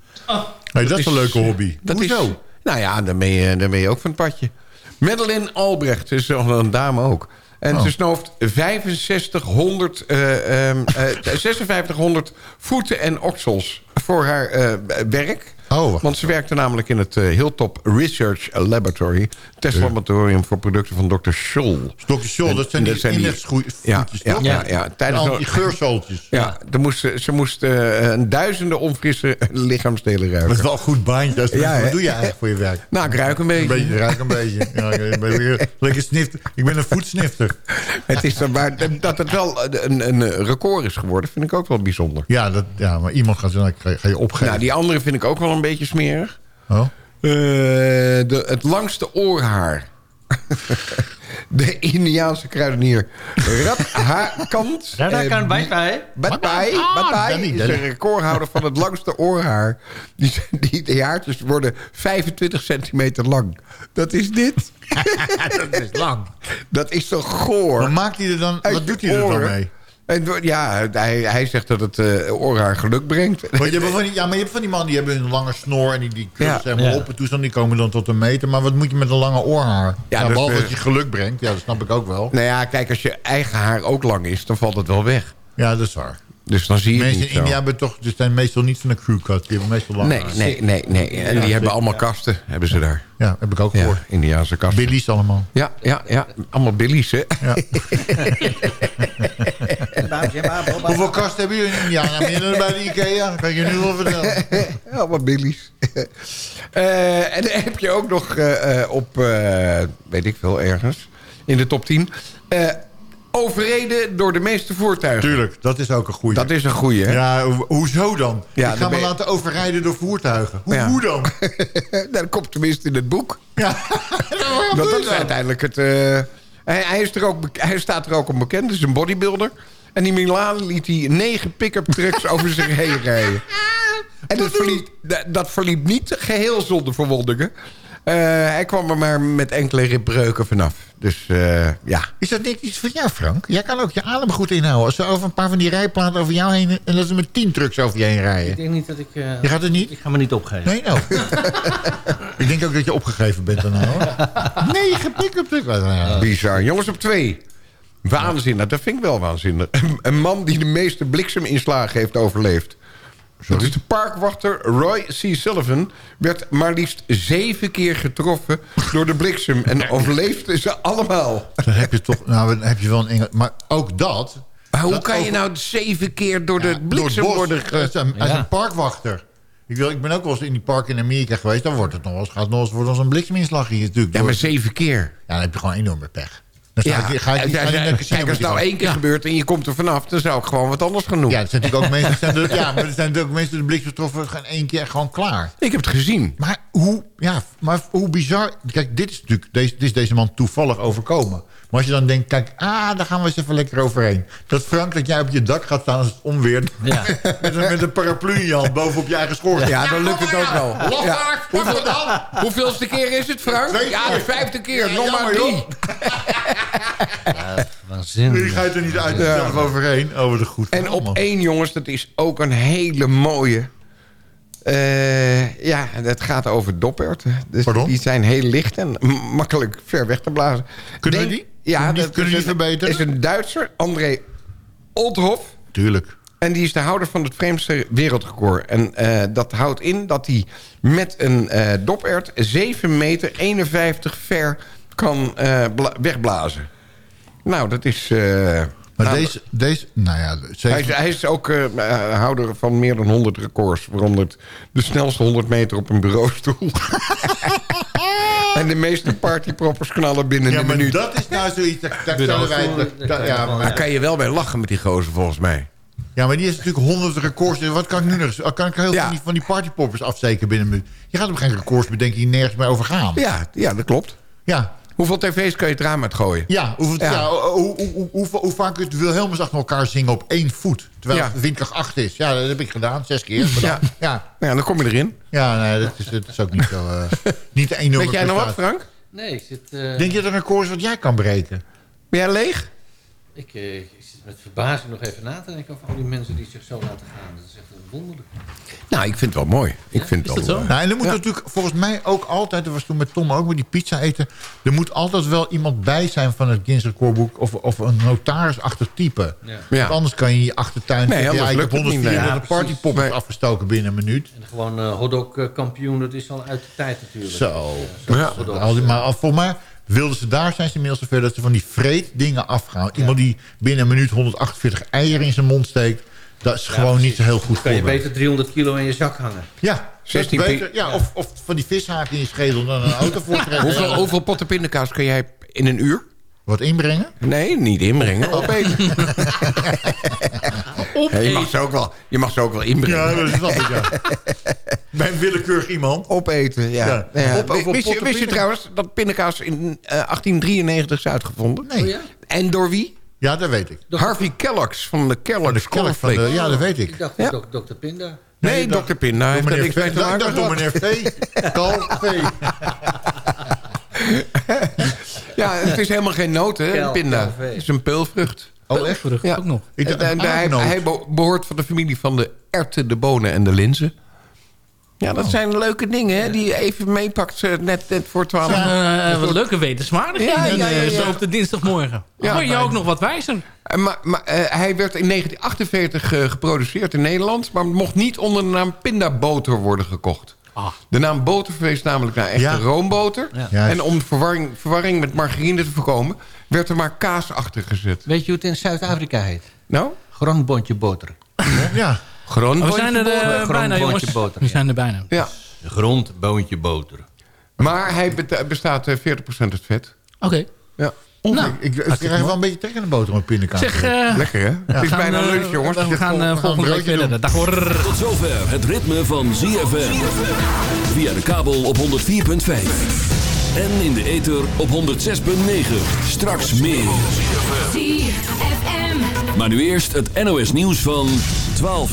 Hey, dat is een leuke hobby. Dat Hoezo? Is, nou ja, dan ben, je, dan ben je ook van het padje. Madeline Albrecht is een dame ook. En Oh. ze snooft 6500, eh, ehm, eh, [laughs] 5600 voeten en oksels voor haar eh, werk. Oh. Want ze werkte namelijk in het Hilltop Research Laboratory. Testlaboratorium voor producten van Dr. Scholl. Dr. Scholl, dat zijn die inlegvoetjes, ja, ja, ja, [laughs] ja. Tijdens Die een- anti-geurzooltjes. ja, dan moest, ze- ze moest eh, een duizenden onfrisse [laughs] lichaamsdelen ruiken. Dat is wel een goed baantje. Ja? Wat doe je eigenlijk voor je werk? Nou, ik ruik een beetje. Een beetje, ruik een beetje. [laughs] Ja, ik ben weer lekker snifter. Ik ben een voetsnifter. Het is dan maar dat het wel een, een record is geworden, vind ik ook wel bijzonder. Ja, dat, ja maar iemand gaat zeggen, ga, je- ga je opgeven. Nou, die andere vind ik ook wel een beetje smerig. Oh. Eh, de, het langste oorhaar. [laughs] de Indiaanse kruidenier Radhakant. Radhakant eh, Ah, Baipai Danny, is een recordhouder van het langste oorhaar. Die, die, die haartjes worden 25 centimeter lang. Dat is dit. [laughs] dat is lang. Dat is toch goor? Wat maakt hij er dan? Uit Wat doet hij er dan mee? Ja, hij, hij zegt dat het eh oorhaar geluk brengt. Want je hebt van die, ja, maar je hebt van die mannen die hebben een lange snor en die, die Ja. ze helemaal Ja. op en toestand. Die komen dan tot een meter. Maar wat moet je met een lange oorhaar? Ja, dat, behalve eh, dat je geluk brengt. Ja, dat snap ik ook wel. Nou ja, kijk, als je eigen haar ook lang is, dan valt het wel weg. Ja, dat is waar. Dus dan zie je het Mensen niet in zo. India hebben toch, zijn meestal niet van de crew cut. Die hebben meestal lang Nee, haar. nee, nee, nee. En die hebben allemaal kasten, hebben ze daar. Ja, heb ik ook Ja, gehoord. Indiaanse kasten. Billy's allemaal. Ja, ja, ja. Allemaal billies, hè? Ja. [laughs] Hoeveel kasten hebben jullie in India? Nou, meer dan bij de Ikea. Kan je nu wel vertellen. Allemaal billies. [laughs] Eh, en dan heb je ook nog eh, eh, op, eh, weet ik veel, ergens, in de top 10... overreden door de meeste voertuigen. Tuurlijk, dat is ook een goeie. Dat is een goeie, hè? Ja, ho- hoezo dan? Ja, ik ga me laten overrijden door voertuigen. Hoe, Ja. hoe dan? [laughs] Dat komt tenminste in het boek. Ja. [laughs] Dat, dat is uiteindelijk het... eh, hij, hij, is er ook, hij staat er ook is een bodybuilder. En in Milaan liet hij negen pick-up trucks over zich heen rijden. [laughs] En dat verliep, dat, dat verliep niet geheel zonder verwondingen. Eh, hij kwam er maar met enkele ribbreuken vanaf. Dus eh, ja. Is dat niet iets voor jou, Frank? Jij kan ook je adem goed inhouden. Als ze over een paar van die rijplaten over jou heen... en dat ze met tien trucks over je heen Ik rijden. denk niet dat ik... eh, Je gaat het niet? Ik ga me niet opgeven. Nee, nou. [laughs] ik denk ook dat je opgegeven bent daarna, hoor. Negen pick-up trucks. Nou. Bizar. Jongens op twee. Waanzinnig, dat vind ik wel waanzinnig. Een, een man die de meeste blikseminslagen heeft overleefd. Dat is de parkwachter Roy C. Sullivan. Werd maar liefst zeven keer getroffen door de bliksem. En overleefde ze allemaal. Dan heb je toch... Nou, dan heb je wel een Engel... Maar ook dat... Maar hoe dat kan je nou zeven keer door de Ja, bliksem worden... Hij Ge... is een, hij is een parkwachter. Ik, wil, ik ben ook wel eens in die park in Amerika geweest. Dan wordt het nog wel eens, gaat het nog eens wordt als een blikseminslag hier natuurlijk. Ja, maar zeven keer. Ja, dan heb je gewoon enorme pech. Dan ik, ga ik, ga ik kijk, als het nou één keer gebeurt en je komt er vanaf... dan zou ik gewoon wat anders gaan doen. Ja, er zijn natuurlijk ook [laughs] mensen, zijn er- ja, maar er zijn natuurlijk ook mensen die de bliksem getroffen... gaan één keer gewoon klaar. Ik heb het gezien. Maar hoe, ja, maar hoe bizar... Kijk, dit is natuurlijk deze, dit is deze man toevallig overkomen. Maar als je dan denkt, kijk, ah, daar gaan we eens even lekker overheen. Dat Frank, dat jij op je dak gaat staan als het onweer... Ja. [laughs] met, een, met een paraplu in je hand boven op je eigen schoorsteen. Ja, dan lukt kom het maar ook wel. Lafaard, Ja. wat Hoeveel- dan? Hoeveelste keer is het, Frank? Twee Ja, de vijfde keer. Ja, Nog maar drie. [laughs] Ja, waanzinnig. Nu ga je er niet uit jezelf overheen. Wat een goed En op één, jongens, dat is ook een hele mooie. Eh, ja, het gaat over doperten. Dus Pardon? die zijn heel licht en makkelijk ver weg te blazen. Kunnen we die? Ja, die- dat kunnen is die verbeteren? is een Duitser, André Oldhoff. Tuurlijk. En die is de houder van het vreemdste wereldrecord. En eh, dat houdt in dat hij met een eh dopert 7 meter 51 ver kan eh, bla- wegblazen. Nou, dat is... eh, Maar nou, deze, deze, nou ja, hij, is, hij is ook eh, eh, houder van meer dan 100 records. Waaronder de snelste 100 meter op een bureaustoel. [laughs] en de meeste partyproppers knallen binnen ja, een maar minuut. dat is nou zoiets. Daar, daar stellen wij, daar- daar- ja, Daar maar, kan je wel bij lachen met die gozer volgens mij. ja, maar die is natuurlijk honderd records. Wat kan ik nu nog? Kan ik heel veel Ja. van die, van die partypoppers afsteken binnen een minuut? Je gaat op geen records bedenken die nergens meer over gaan. Ja, ja dat klopt. Ja, Hoeveel tv's kan je het raam uit gooien? ja, hoe, Ja. ja. hoe, hoe, hoe, hoe, hoe vaak kun je het Wilhelmus achter elkaar zingen op één voet? Terwijl Ja. het windkracht 8 is. Ja, dat heb ik gedaan, zes keer. Maar Ja. dan- ja. Ja, dan kom je erin. ja, nee, dat is, dat is ook niet zo... eh, niet de enorme Weet jij nog wat. Frank? Nee, ik zit... eh, Denk je dat er een is wat jij kan breken? Ben jij leeg? ik, eh, ik zit met verbazing nog even na te denken over al die mensen die zich zo laten gaan. Dat is echt wonderlijk. Nou, ik vind het wel mooi. Ik vind Is het dat wel zo? Nou, en er moet Ja. natuurlijk volgens mij ook altijd... dat was toen met Tom ook met die pizza eten... er moet altijd wel iemand bij zijn van het Guinness Recordboek... of, of een notarisachtig type. Ja. Ja. Want anders kan je je achtertuin... Nee, zeggen, ja, ik heb lukt het niet. 134 Ja, partypoppers precies. afgestoken binnen een minuut. En gewoon eh hotdog kampioen, dat is al uit de tijd natuurlijk. Zo. Ja. hotdogs, Al die- maar volgens mij wilden ze daar zijn ze inmiddels zover... dat ze van die vreed dingen afgaan. Iemand die binnen een minuut 148 eieren in zijn mond steekt... dat is gewoon niet heel goed kan je beter 300 kilo in je zak hangen. Ja, 16 dat is beter, pi- ja, of, of van die vishaken in je schedel dan een auto [laughs] voortrekken. Hoeveel, hoeveel potten pindakaas kun jij in een uur? Wat inbrengen? Nee, niet inbrengen. Opeten. [laughs] Hey, je, mag ze ook wel, je mag ze ook wel inbrengen. Ja, dat snap ik, ja. [laughs] Bij een willekeurig iemand. Opeten, ja. Ja. Ja. Op- over wist, je, wist je trouwens dat pindakaas in eh, 1893 is uitgevonden? Nee. Oh ja? En door wie? Ja, dat weet ik. Harvey Kellogg's van de Kellogg's Kellogg's van de- Cornflakes. ja, dat weet Ik ik. dacht Ja. dokter Pinda. Nee, Nee, dokter Pinda heeft er niks mee te maken dacht meneer V. Kal V. Ja, het is helemaal geen noot, hè, Kel- pinda. Het is een peulvrucht. Oh, echt? Vrucht Ja. ook nog. Ik En- dacht en een hij, behoort van de familie van de erwten, de bonen en de linzen. Ja, dat zijn leuke dingen hè, die je even meepakt eh, net, net voor 12 Eh, eh, wat leuke wetenswaardigheden Ja, ja, ja, eh, ja. zo op de dinsdagmorgen. Ja, Word je maar- ook nog wat wijzer. Maar, maar eh, hij werd in 1948 eh, geproduceerd in Nederland... maar mocht niet onder de naam pindaboter worden gekocht. Ah. De naam boter verwees namelijk naar echte Ja. roomboter. En om verwarring, verwarring met margarine te voorkomen... werd er maar kaas achter gezet. Weet je hoe het in Zuid-Afrika heet? Nou? Grondbondje boter. Ja. Gewoon We zijn er eh, boter. bijna, jongens. Grondboontje boter, We ja. zijn er bijna. Ja. Grondboontje boter. Maar hij bestaat eh, 40% uit vet. Oké. Ja. Nou, Ik, ik krijg wel een beetje trek in de boter met pindakaas. zeg... eh, Lekker hè? Het is gaan, bijna eh, lunch jongens. We gaan eh, een volgende week verder. Dag hoor. Tot zover het ritme van ZFM. Via de kabel op 104.5. En in de ether op 106.9. Straks meer. ZFM. Maar nu eerst het NOS nieuws van 12 uur.